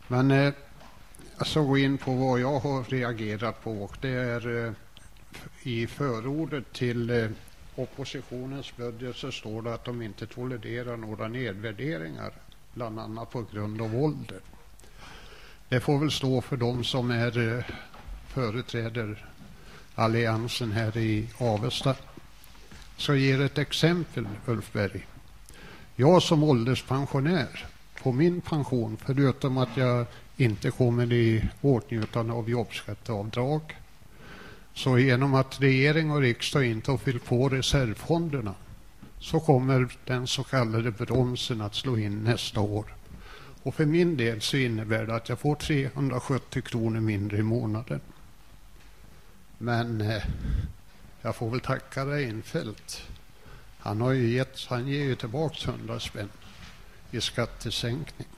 Men eh, jag ska gå in på vad jag har reagerat på. Och det är eh, i förordet till eh, oppositionens budget så står det att de inte tolererar några nedvärderingar, bland annat på grund av ålder. Det får väl stå för de som är eh, företräder alliansen här i Avesta. Så jag ger ett exempel, Ulf Berg. Jag som ålderspensionär, på min pension, förutom att jag inte kommer i åtnjutande av jobbskatteavdrag. Så genom att regering och riksdag inte har fyllt på reservfonderna så kommer den så kallade bromsen att slå in nästa år. Och för min del så innebär det att jag får 370 kronor mindre i månaden. Men eh, jag får väl tacka Reinfeldt. Han, har ju gett, han ger ju tillbaka 100 spänn i skattesänkning.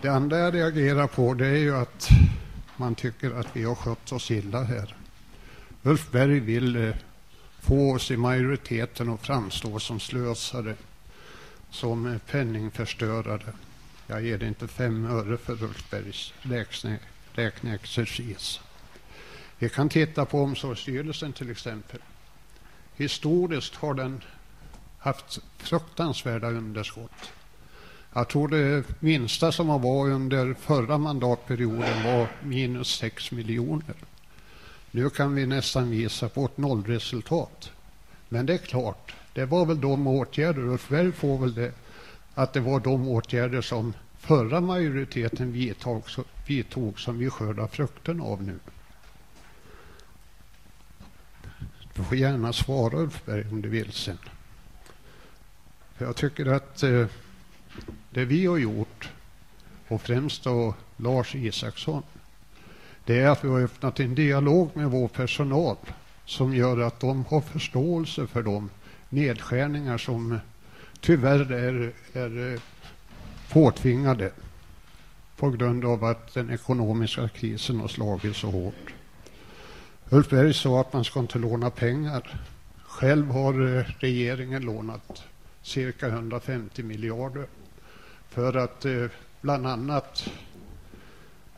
Det andra jag reagerar på det är ju att man tycker att vi har skött oss illa här. Ulf Berg vill eh, få oss i majoriteten att framstå som slösare, som eh, penningförstörare. Jag ger inte fem öre för Ulf Bergs räkne, räkneexercis. Vi kan titta på Omsorgsstyrelsen till exempel. Historiskt har den haft fruktansvärda underskott. Jag tror det minsta som har varit under förra mandatperioden var minus 6 miljoner. Nu kan vi nästan visa på ett nollresultat. Men det är klart, det var väl de åtgärder, och Berg får väl det, att det var de åtgärder som förra majoriteten vidtog, vidtog som vi skördar frukten av nu. Du får gärna svara Ulf Berg om du vill sen. För jag tycker att eh, det vi har gjort, och främst då Lars Isaksson, det är att vi har öppnat en dialog med vår personal som gör att de har förståelse för de nedskärningar som tyvärr är, är eh, påtvingade på grund av att den ekonomiska krisen har slagit så hårt. Ulf Berg sa att man ska inte låna pengar. Själv har eh, regeringen lånat cirka 150 miljarder för att eh, bland annat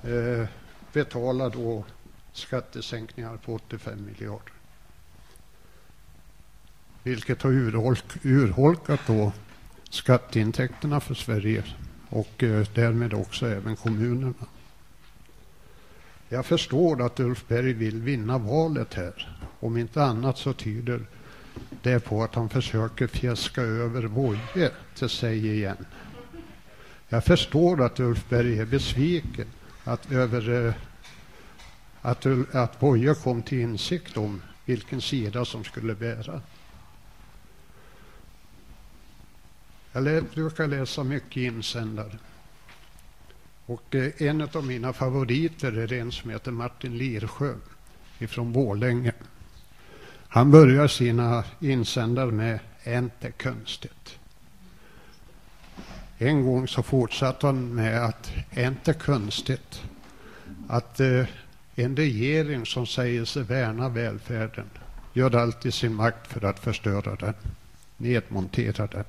eh, betala då skattesänkningar på 85 miljarder. Vilket har urholk, urholkat då skatteintäkterna för Sverige och därmed också även kommunerna. Jag förstår att Ulf Berg vill vinna valet här. Om inte annat så tyder det på att han försöker fjäska över Voje till sig igen. Jag förstår att Ulf Berg är besviken att över eh, att, att Voje kom till insikt om vilken sida som skulle bära. Jag brukar läsa mycket insändare. Och eh, en av mina favoriter är en som heter Martin Lirsjö ifrån Borlänge. Han börjar sina insändare med inte konstigt. En gång så fortsatte han med att inte konstigt att eh, en regering som säger sig värna välfärden gör allt i sin makt för att förstöra den, nedmontera den.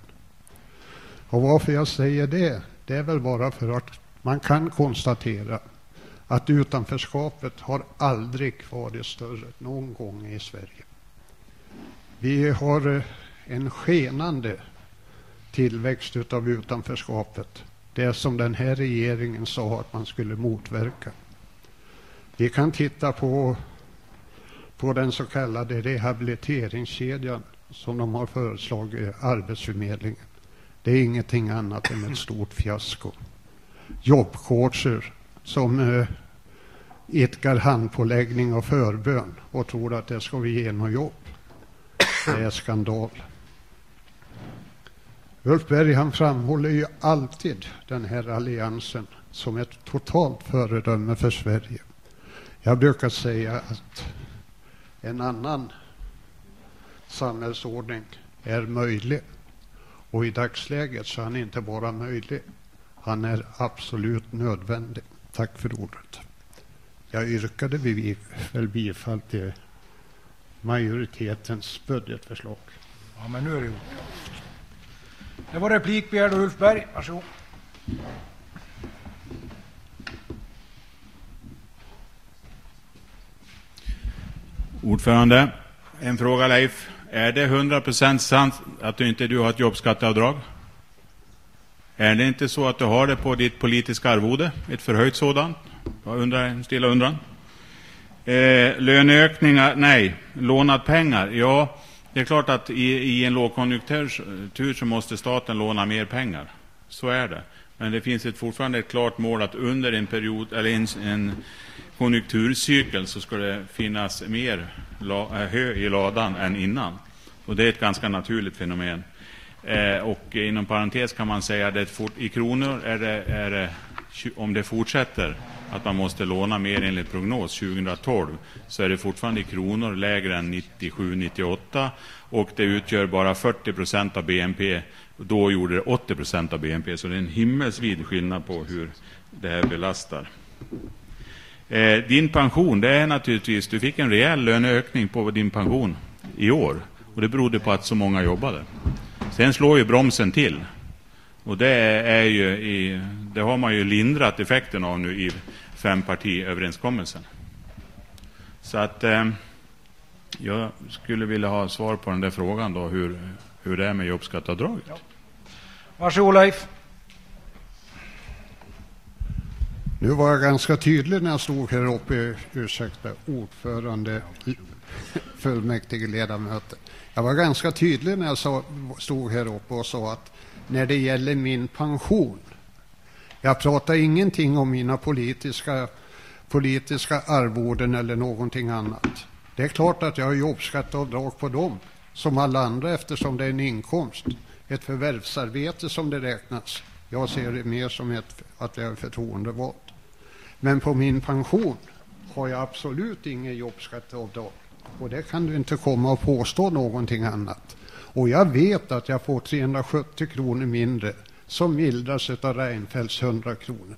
Och varför jag säger det, det är väl bara för att man kan konstatera att utanförskapet har aldrig varit större någon gång i Sverige. Vi har eh, en skenande tillväxt av utanförskapet. Det som den här regeringen sa att man skulle motverka. Vi kan titta på, på den så kallade rehabiliteringskedjan som de har föreslagit Arbetsförmedlingen. Det är ingenting annat än ett stort fiasko. Jobbcoacher som eh, idkar handpåläggning och förbön och tror att det ska vi ge något jobb. Det är skandal. Ulf Berg han framhåller ju alltid den här alliansen som ett totalt föredöme för Sverige. Jag brukar säga att en annan samhällsordning är möjlig. Och i dagsläget så är han inte bara möjlig, han är absolut nödvändig. Tack för ordet. Jag yrkade väl bifall till majoritetens budgetförslag. Ja, men nu är det gjort. Det var replik begärd Ulf Berg. Varsågod. Ordförande, en fråga Leif. Är det 100% sant att du inte du har ett jobbskatteavdrag? Är det inte så att du har det på ditt politiska arvode, ett förhöjt sådant? Jag undrar en stilla undran. Eh, löneökningar, nej. Lånat pengar, ja. Det är klart att i, i en lågkonjunktur så måste staten låna mer pengar. Så är det. Men det finns ett, fortfarande ett klart mål att under en period eller en, en konjunkturcykel så ska det finnas mer la, eh, hö i ladan än innan. Och det är ett ganska naturligt fenomen. Eh, och inom parentes kan man säga att fort, i kronor är det, är det, om det fortsätter att man måste låna mer enligt prognos 2012 så är det fortfarande i kronor lägre än 97-98 och det utgör bara 40 procent av BNP. Då gjorde det 80 procent av BNP, så det är en himmelsvid skillnad på hur det här belastar. Eh, din pension, det är naturligtvis, du fick en rejäl löneökning på din pension i år. Och det berodde på att så många jobbade. Sen slår ju bromsen till. Och det, är ju i, det har man ju lindrat effekten av nu i fempartiöverenskommelsen. Så att eh, jag skulle vilja ha svar på den där frågan då, hur, hur det är med jobbskatteavdraget. Ja. Varsågod Leif. Nu var jag ganska tydlig när jag stod här uppe, ursäkta, ordförande fullmäktige ledamöter. Jag var ganska tydlig när jag sa, stod här uppe och sa att när det gäller min pension, jag pratar ingenting om mina politiska, politiska arvoden eller någonting annat. Det är klart att jag har jobbskatteavdrag på dem, som alla andra eftersom det är en inkomst. Ett förvärvsarbete som det räknas. Jag ser det mer som ett, att jag är förtroendevald. Men på min pension har jag absolut inget jobbskatteavdrag. Och det kan du inte komma och påstå någonting annat. Och jag vet att jag får 370 kronor mindre som mildras av Reinfeldts 100 kronor.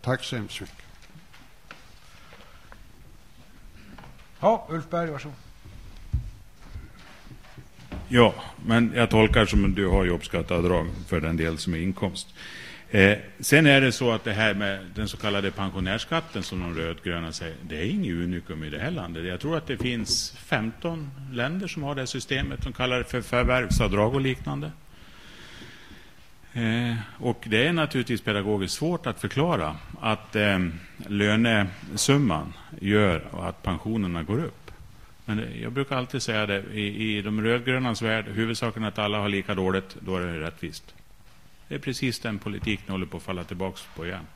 Tack så hemskt mycket. Ja, Ulf Berg, varsågod. Ja, men jag tolkar som att du har jobbskatteavdrag för den del som är inkomst. Eh, sen är det så att det här med den så kallade pensionärsskatten som de rödgröna säger, det är inget unikum i det här landet. Jag tror att det finns 15 länder som har det här systemet. De kallar det för förvärvsavdrag och liknande. Eh, och det är naturligtvis pedagogiskt svårt att förklara att eh, lönesumman gör att pensionerna går upp. Men jag brukar alltid säga det, i, i de rödgrönas värld, huvudsaken är att alla har lika dåligt, då är det rättvist. Det är precis den politik ni håller på att falla tillbaka på igen.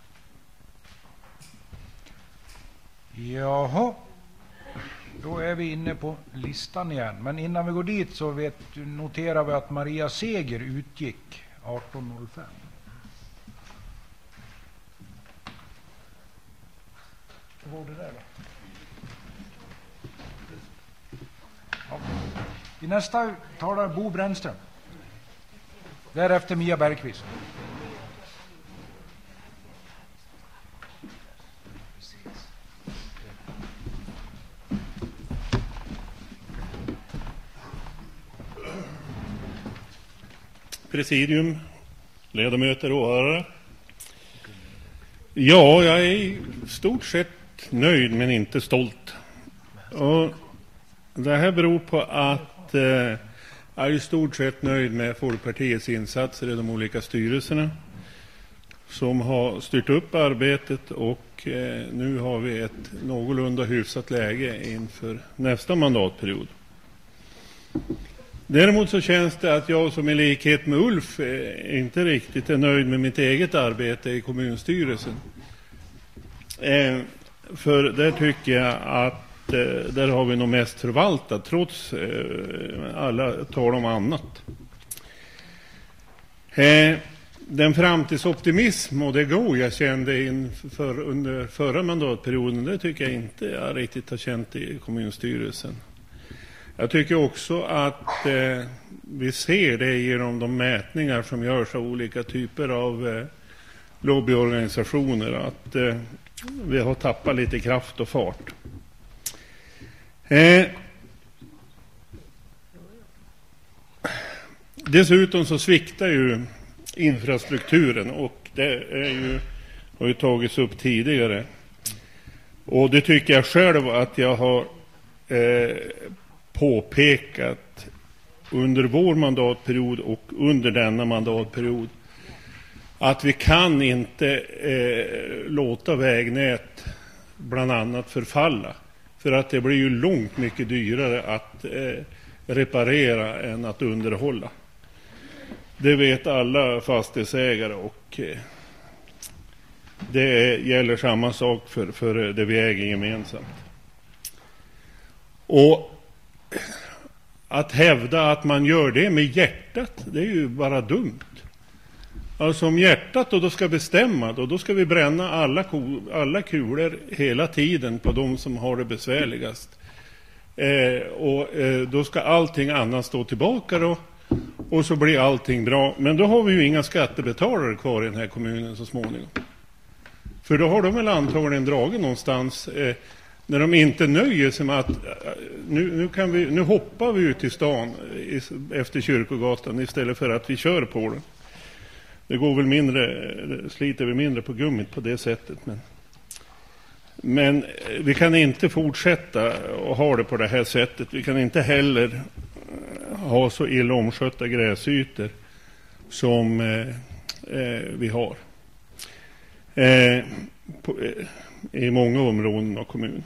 Jaha, då är vi inne på listan igen. Men innan vi går dit så vet, noterar vi att Maria Seger utgick 18.05. Var det där då? Ja. I nästa talar Bo Brännström. Därefter Mia Bergqvist. Presidium, ledamöter och åhörare. Ja, jag är i stort sett nöjd men inte stolt. Och det här beror på att eh, jag är i stort sett nöjd med Folkpartiets insatser i de olika styrelserna som har styrt upp arbetet och eh, nu har vi ett någorlunda hyfsat läge inför nästa mandatperiod. Däremot så känns det att jag som i likhet med Ulf eh, inte riktigt är nöjd med mitt eget arbete i kommunstyrelsen. Eh, för där tycker jag att Eh, där har vi nog mest förvaltat trots eh, alla tal om annat. Eh, den framtidsoptimism och det go jag kände inför, under förra mandatperioden, det tycker jag inte jag riktigt har känt i kommunstyrelsen. Jag tycker också att eh, vi ser det genom de mätningar som görs av olika typer av eh, lobbyorganisationer, att eh, vi har tappat lite kraft och fart. Eh, dessutom så sviktar ju infrastrukturen och det är ju, har ju tagits upp tidigare. Och det tycker jag själv att jag har eh, påpekat under vår mandatperiod och under denna mandatperiod att vi kan inte eh, låta vägnät bland annat förfalla. För att det blir ju långt mycket dyrare att eh, reparera än att underhålla. Det vet alla fastighetsägare och eh, det gäller samma sak för, för det vi äger gemensamt. Och att hävda att man gör det med hjärtat, det är ju bara dumt. Alltså om hjärtat då, då ska bestämma, då, då ska vi bränna alla, alla kulor hela tiden på de som har det besvärligast. Eh, och eh, då ska allting annat stå tillbaka då. Och så blir allting bra. Men då har vi ju inga skattebetalare kvar i den här kommunen så småningom. För då har de väl antagligen dragit någonstans eh, när de inte nöjer sig med att eh, nu, nu, kan vi, nu hoppar vi ut i stan eh, efter Kyrkogatan istället för att vi kör på den. Det går väl mindre, sliter vi mindre på gummit på det sättet. Men, men vi kan inte fortsätta att ha det på det här sättet. Vi kan inte heller eh, ha så illa omskötta gräsytor som eh, eh, vi har eh, på, eh, i många områden av kommunen.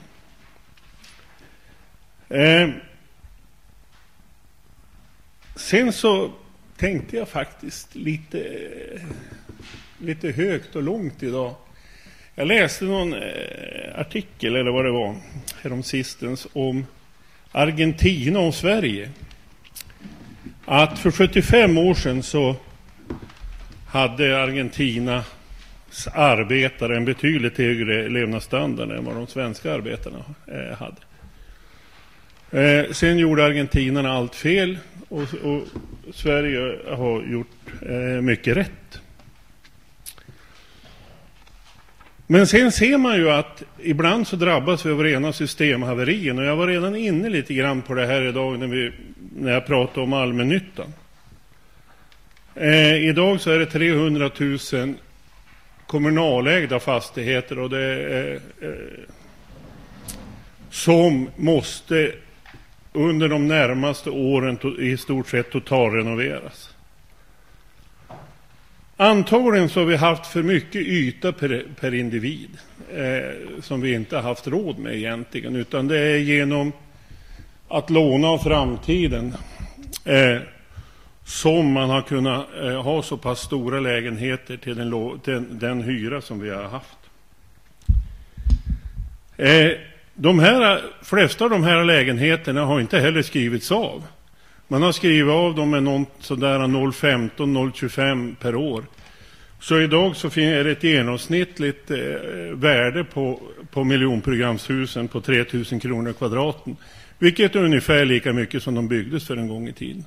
Eh, sen så tänkte jag faktiskt lite, lite högt och långt idag. Jag läste någon eh, artikel, eller vad det var, häromsistens om Argentina och Sverige. Att för 75 år sedan så hade Argentinas arbetare en betydligt högre levnadsstandard än vad de svenska arbetarna eh, hade. Eh, sen gjorde argentinarna allt fel och, och Sverige har gjort eh, mycket rätt. Men sen ser man ju att ibland så drabbas vi av rena systemhaverien och jag var redan inne lite grann på det här idag när, vi, när jag pratade om allmännyttan. Eh, idag så är det 300 000 kommunalägda fastigheter och det är, eh, eh som måste under de närmaste åren i stort sett totalrenoveras. Antagligen så har vi haft för mycket yta per, per individ eh, som vi inte har haft råd med egentligen. Utan det är genom att låna av framtiden eh, som man har kunnat eh, ha så pass stora lägenheter till den, till den hyra som vi har haft. Eh, de här, flesta av de här lägenheterna har inte heller skrivits av. Man har skrivit av dem med något sådär 0,15-0,25 per år. Så idag så är det ett genomsnittligt eh, värde på, på miljonprogramshusen på 3 000 kronor kvadraten. Vilket är ungefär lika mycket som de byggdes för en gång i tiden.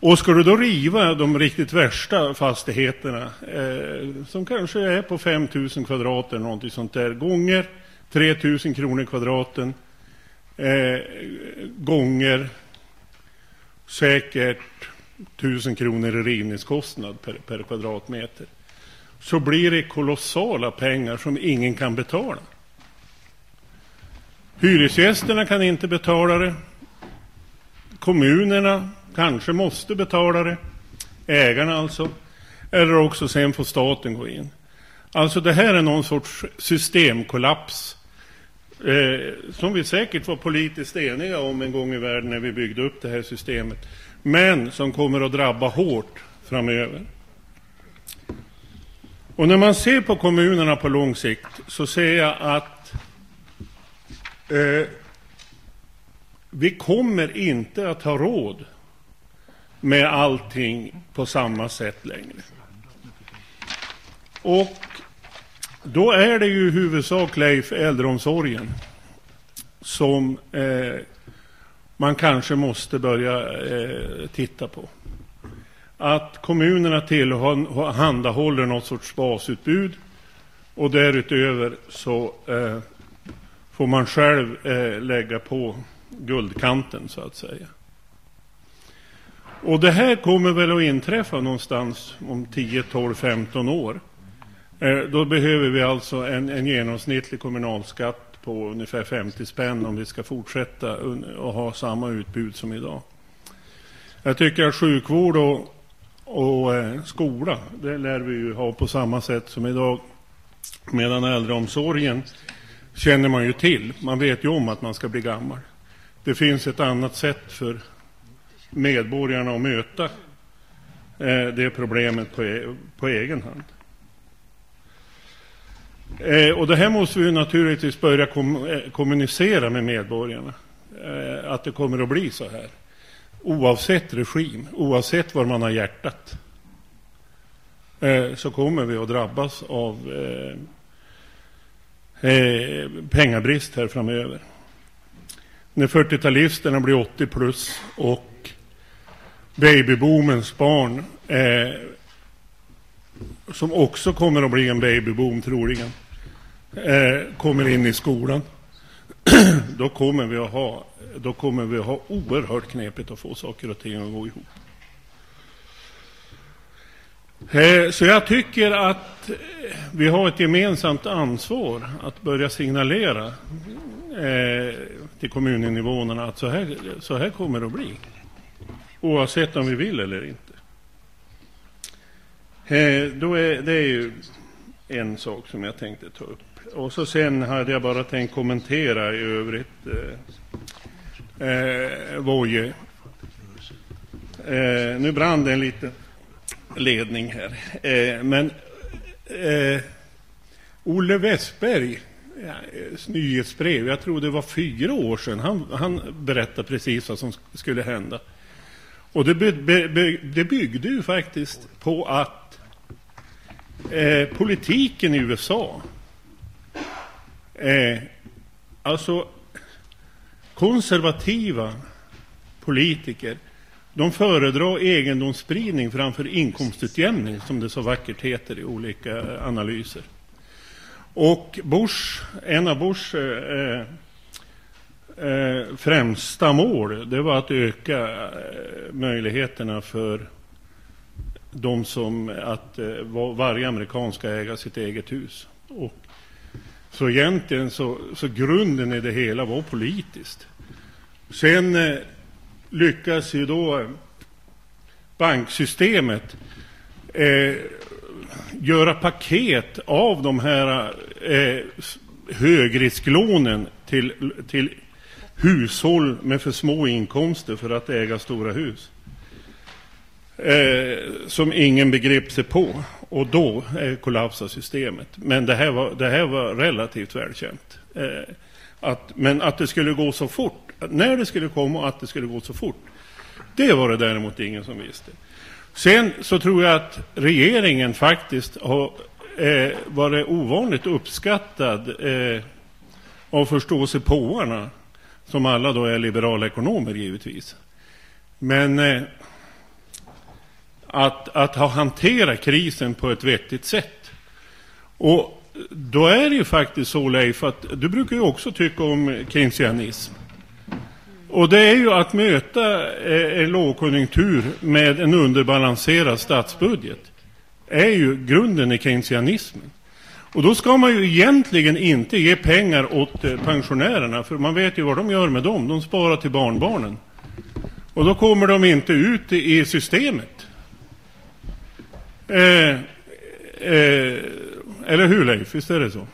Och ska du då riva de riktigt värsta fastigheterna, eh, som kanske är på 5 000 kvadrat eller någonting sånt där, gånger 3 000 kronor kvadraten, eh, gånger säkert 1000 kronor i rivningskostnad per, per kvadratmeter, så blir det kolossala pengar som ingen kan betala. Hyresgästerna kan inte betala det. Kommunerna kanske måste betala det. Ägarna alltså. Eller också sen får staten gå in. Alltså det här är någon sorts systemkollaps. Eh, som vi säkert var politiskt eniga om en gång i världen när vi byggde upp det här systemet. Men som kommer att drabba hårt framöver. Och när man ser på kommunerna på lång sikt så ser jag att eh, vi kommer inte att ha råd med allting på samma sätt längre. Och då är det ju huvudsak Leif äldreomsorgen som eh, man kanske måste börja eh, titta på. Att kommunerna tillhandahåller något sorts basutbud och därutöver så eh, får man själv eh, lägga på guldkanten så att säga. Och det här kommer väl att inträffa någonstans om 10, 12, 15 år. Eh, då behöver vi alltså en, en genomsnittlig kommunalskatt på ungefär 50 spänn om vi ska fortsätta och ha samma utbud som idag. Jag tycker att sjukvård och, och eh, skola, det lär vi ju ha på samma sätt som idag. Medan äldreomsorgen känner man ju till. Man vet ju om att man ska bli gammal. Det finns ett annat sätt för medborgarna att möta eh, det problemet på, e-, på egen hand. Eh, och det här måste vi naturligtvis börja kom eh, kommunicera med medborgarna. Eh, att det kommer att bli så här. Oavsett regim, oavsett var man har hjärtat. eh, så kommer vi att drabbas av eh, eh, pengabrist här framöver. När 40-talisterna blir 80 plus och babyboomens barn som också kommer att bli en babyboom troligen, eh, kommer in i skolan, då kommer vi att ha, då kommer vi att ha oerhört knepigt att få saker och ting att gå ihop. Eh, så jag tycker att eh, vi har ett gemensamt ansvar att börja signalera eh, till kommuninvånarna att så här, så här kommer det att bli. Oavsett om vi vill eller inte. Eh, då är, det är ju en sak som jag tänkte ta upp. Och så sen hade jag bara tänkt kommentera i övrigt eh, eh, Voje. Eh, nu brann det en liten ledning här. Eh, men eh, Olle Westberg, ja, eh, nyhetsbrev, jag tror det var fyra år sedan, han, han berättade precis vad som skulle hända. Och det, by, by, det byggde ju faktiskt på att eh, politiken i USA, eh, alltså konservativa politiker, de föredrar egendomsspridning framför inkomstutjämning, som det så vackert heter i olika eh, analyser. Och Bush, en av Bushs eh, eh, eh, främsta mål, det var att öka eh, möjligheterna för de som att eh, varje amerikan ska äga sitt eget hus. Och så egentligen så, så grunden i det hela var politiskt. Sen eh, lyckas ju då eh, banksystemet eh, göra paket av de här eh, högrisklånen till, till hushåll med för små inkomster för att äga stora hus. Eh, som ingen begrep sig på. Och då eh, kollapsade systemet. Men det här var, det här var relativt välkänt. Eh, att, men att det skulle gå så fort, när det skulle komma och att det skulle gå så fort, det var det däremot ingen som visste. Sen så tror jag att regeringen faktiskt har eh, varit ovanligt uppskattad eh, av förståsigpåarna, som alla då är liberala ekonomer givetvis. Men eh, att, att ha hanterat krisen på ett vettigt sätt. Och då är det ju faktiskt så Leif, att du brukar ju också tycka om keynesianism. Och det är ju att möta eh, en lågkonjunktur med en underbalanserad statsbudget. är ju grunden i keynesianismen. Och då ska man ju egentligen inte ge pengar åt eh, pensionärerna, för man vet ju vad de gör med dem. De sparar till barnbarnen. Och då kommer de inte ut i systemet. Eh, eh, eller hur Leif? Visst är det så?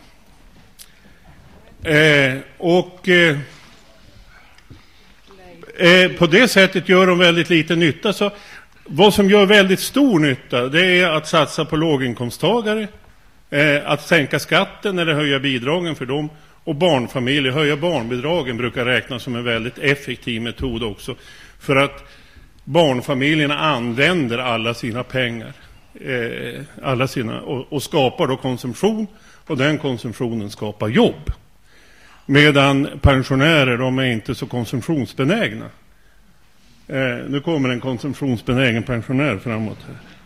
Eh, och eh, eh, på det sättet gör de väldigt lite nytta. Så vad som gör väldigt stor nytta det är att satsa på låginkomsttagare, eh, att sänka skatten eller höja bidragen för dem och barnfamiljer. Höja barnbidragen brukar räknas som en väldigt effektiv metod också för att barnfamiljerna använder alla sina pengar eh, alla sina, och, och skapar då konsumtion och den konsumtionen skapar jobb. Medan pensionärer, de är inte så konsumtionsbenägna. Eh, nu kommer en konsumtionsbenägen pensionär framåt. Här.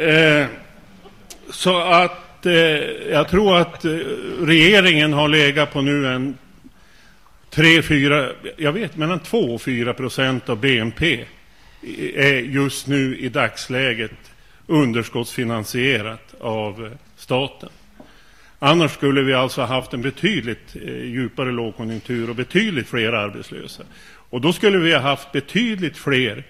Eh, så att eh, jag tror att eh, regeringen har legat på nu en 3-4, jag vet mellan 2 och 4 procent av BNP är just nu i dagsläget underskottsfinansierat av eh, staten. Annars skulle vi alltså haft en betydligt eh, djupare lågkonjunktur och betydligt fler arbetslösa. Och då skulle vi ha haft betydligt fler,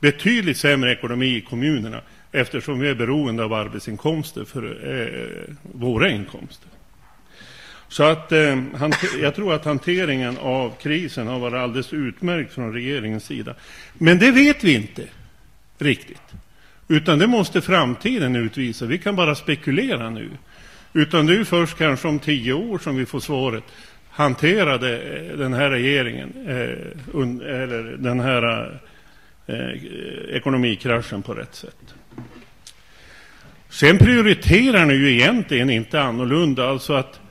betydligt sämre ekonomi i kommunerna eftersom vi är beroende av arbetsinkomster för eh, våra inkomster. Så att eh, jag tror att hanteringen av krisen har varit alldeles utmärkt från regeringens sida. Men det vet vi inte riktigt. Utan det måste framtiden utvisa. Vi kan bara spekulera nu. Utan det är först kanske om tio år som vi får svaret. Hanterade eh, den här regeringen eh, un, eller den här eh, ekonomikraschen på rätt sätt? Sen prioriterar ni ju egentligen inte annorlunda. Alltså att,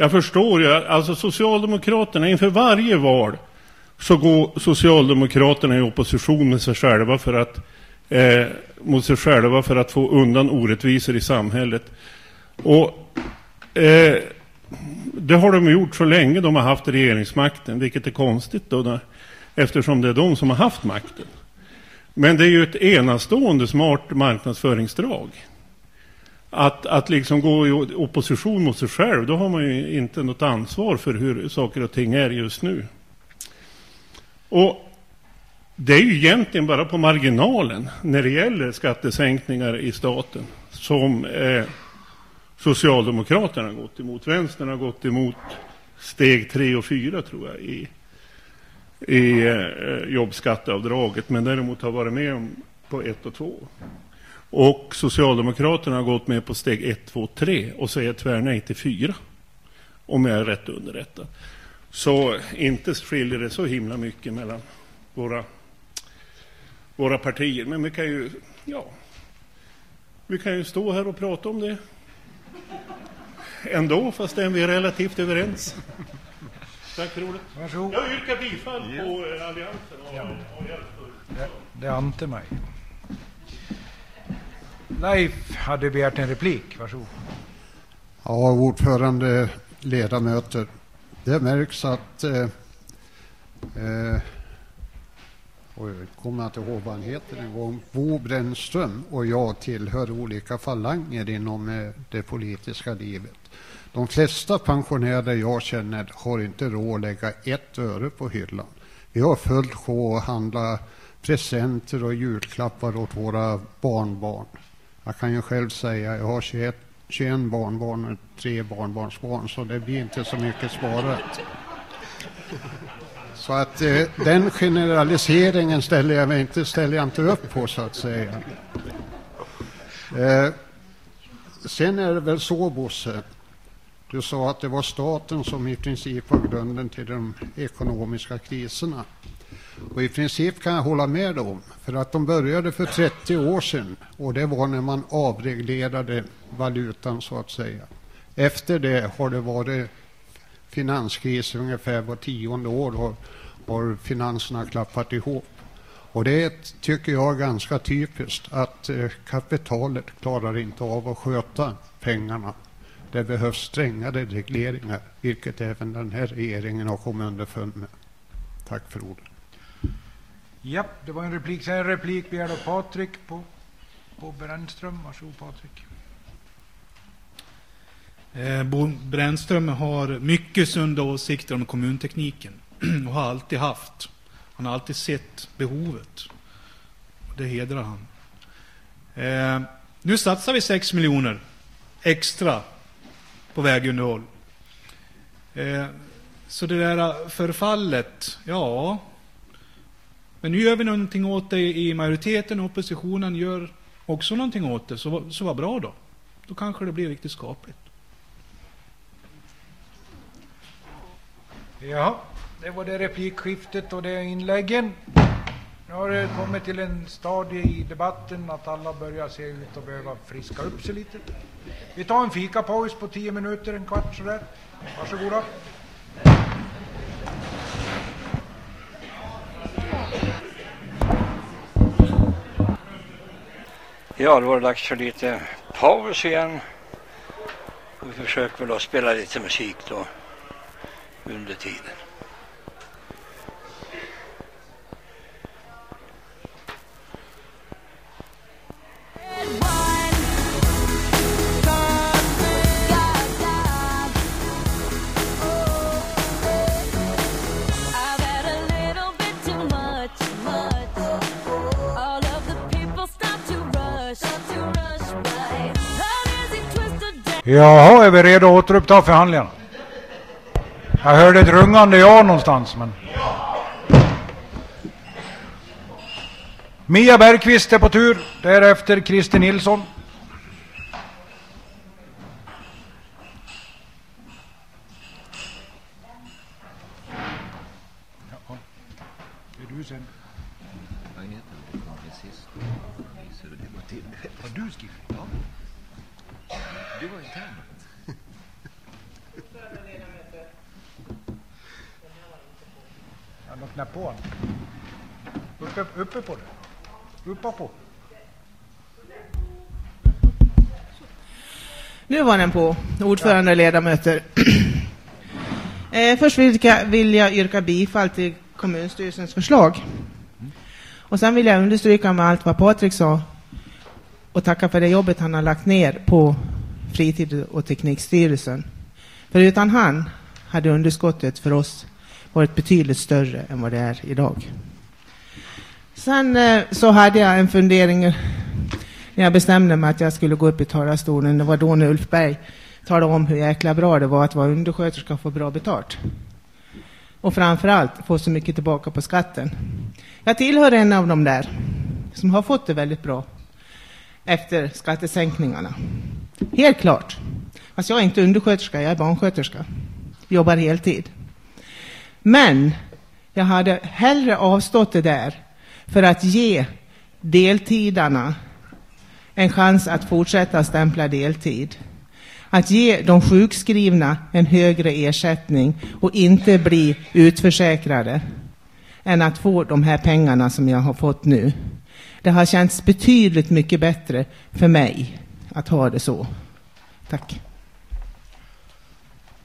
jag förstår ju, alltså Socialdemokraterna inför varje val så går Socialdemokraterna i opposition med sig själva för att, eh, mot sig själva för att få undan orättvisor i samhället. Och eh, det har de gjort så länge de har haft regeringsmakten, vilket är konstigt då, när, eftersom det är de som har haft makten. Men det är ju ett enastående smart marknadsföringsdrag. Att, att liksom gå i opposition mot sig själv, då har man ju inte något ansvar för hur saker och ting är just nu. Och det är ju egentligen bara på marginalen när det gäller skattesänkningar i staten som eh, Socialdemokraterna har gått emot. Vänstern har gått emot steg tre och fyra tror jag i, i eh, jobbskatteavdraget. Men däremot har varit med om på ett och två. Och Socialdemokraterna har gått med på steg ett, två, tre och säger tvärnej till fyra. Om jag är rätt underrättad. Så inte skiljer det så himla mycket mellan våra, våra partier. Men vi kan ju, ja, vi kan ju stå här och prata om det ändå, fastän vi är relativt överens. Tack för ordet. Varsågod. Jag yrkar bifall på Alliansen och, och. Det, det ante mig. Leif hade begärt en replik. Varsågod. Ja, ordförande, ledamöter. Det märks att eh, eh, oj, jag kommer inte ihåg vad han heter en gång. Bo Brännström och jag tillhör olika falanger inom eh, det politiska livet. De flesta pensionärer jag känner har inte råd att lägga ett öre på hyllan. Vi har fullt sjå att handla presenter och julklappar åt våra barnbarn. Jag kan ju själv säga, jag har 21, 21 barnbarn och tre barnbarnsbarn, så det blir inte så mycket svarat. Så att eh, den generaliseringen ställer jag mig inte, ställer jag inte upp på, så att säga. Eh, sen är det väl så, Bosse, du sa att det var staten som i princip var grunden till de ekonomiska kriserna. Och i princip kan jag hålla med dem, för att de började för 30 år sedan och det var när man avreglerade valutan så att säga. Efter det har det varit finanskris ungefär var tionde år har, har finanserna klappat ihop. Och det tycker jag är ganska typiskt att eh, kapitalet klarar inte av att sköta pengarna. Det behövs strängare regleringar, vilket även den här regeringen har kommit underfund med. Tack för ordet. Ja, det var en replik. Sen en replik begärd av Patrik på, på Brännström. Varsågod Patrik. Eh, Bo Brännström har mycket sunda åsikter om kommuntekniken och har alltid haft. Han har alltid sett behovet. Det hedrar han. Eh, nu satsar vi 6 miljoner extra på vägunderhåll. Eh, så det där förfallet, ja. Men nu gör vi någonting åt det i majoriteten och oppositionen gör också någonting åt det. Så, så vad bra då. Då kanske det blir riktigt skapligt. Ja, det var det replikskiftet och det inläggen. Nu har det kommit till en stadie i debatten att alla börjar se ut att behöva friska upp sig lite. Vi tar en fikapaus på tio minuter, en kvart sådär. Varsågoda. Ja, då var det dags för lite paus igen. Vi försöker väl att spela lite musik då under tiden. I've Jaha, är vi redo att återuppta förhandlingarna? Jag hörde ett rungande ja någonstans, men... Mia Bergqvist är på tur, därefter Christer Nilsson. Jaha. Det är du sen. Har du skrivit? Ja. Ja, de knäpp på. Uppe, uppe på det. Uppe på. Nu var den på, ordförande och ledamöter. eh, först vill jag, vill jag yrka bifall till kommunstyrelsens förslag. Och sen vill jag understryka med allt vad Patrik sa och tacka för det jobbet han har lagt ner på fritid och teknikstyrelsen. För utan han hade underskottet för oss varit betydligt större än vad det är idag. Sen eh, så hade jag en fundering när jag bestämde mig att jag skulle gå upp i talarstolen. Det var då när Ulf Berg talade om hur jäkla bra det var att vara undersköterska och få bra betalt. Och framförallt få så mycket tillbaka på skatten. Jag tillhör en av de där som har fått det väldigt bra efter skattesänkningarna. Helt klart. Fast jag är inte undersköterska, jag är barnsköterska. Jobbar heltid. Men jag hade hellre avstått det där för att ge deltidarna en chans att fortsätta stämpla deltid. Att ge de sjukskrivna en högre ersättning och inte bli utförsäkrade än att få de här pengarna som jag har fått nu. Det har känts betydligt mycket bättre för mig att ha det så. Tack.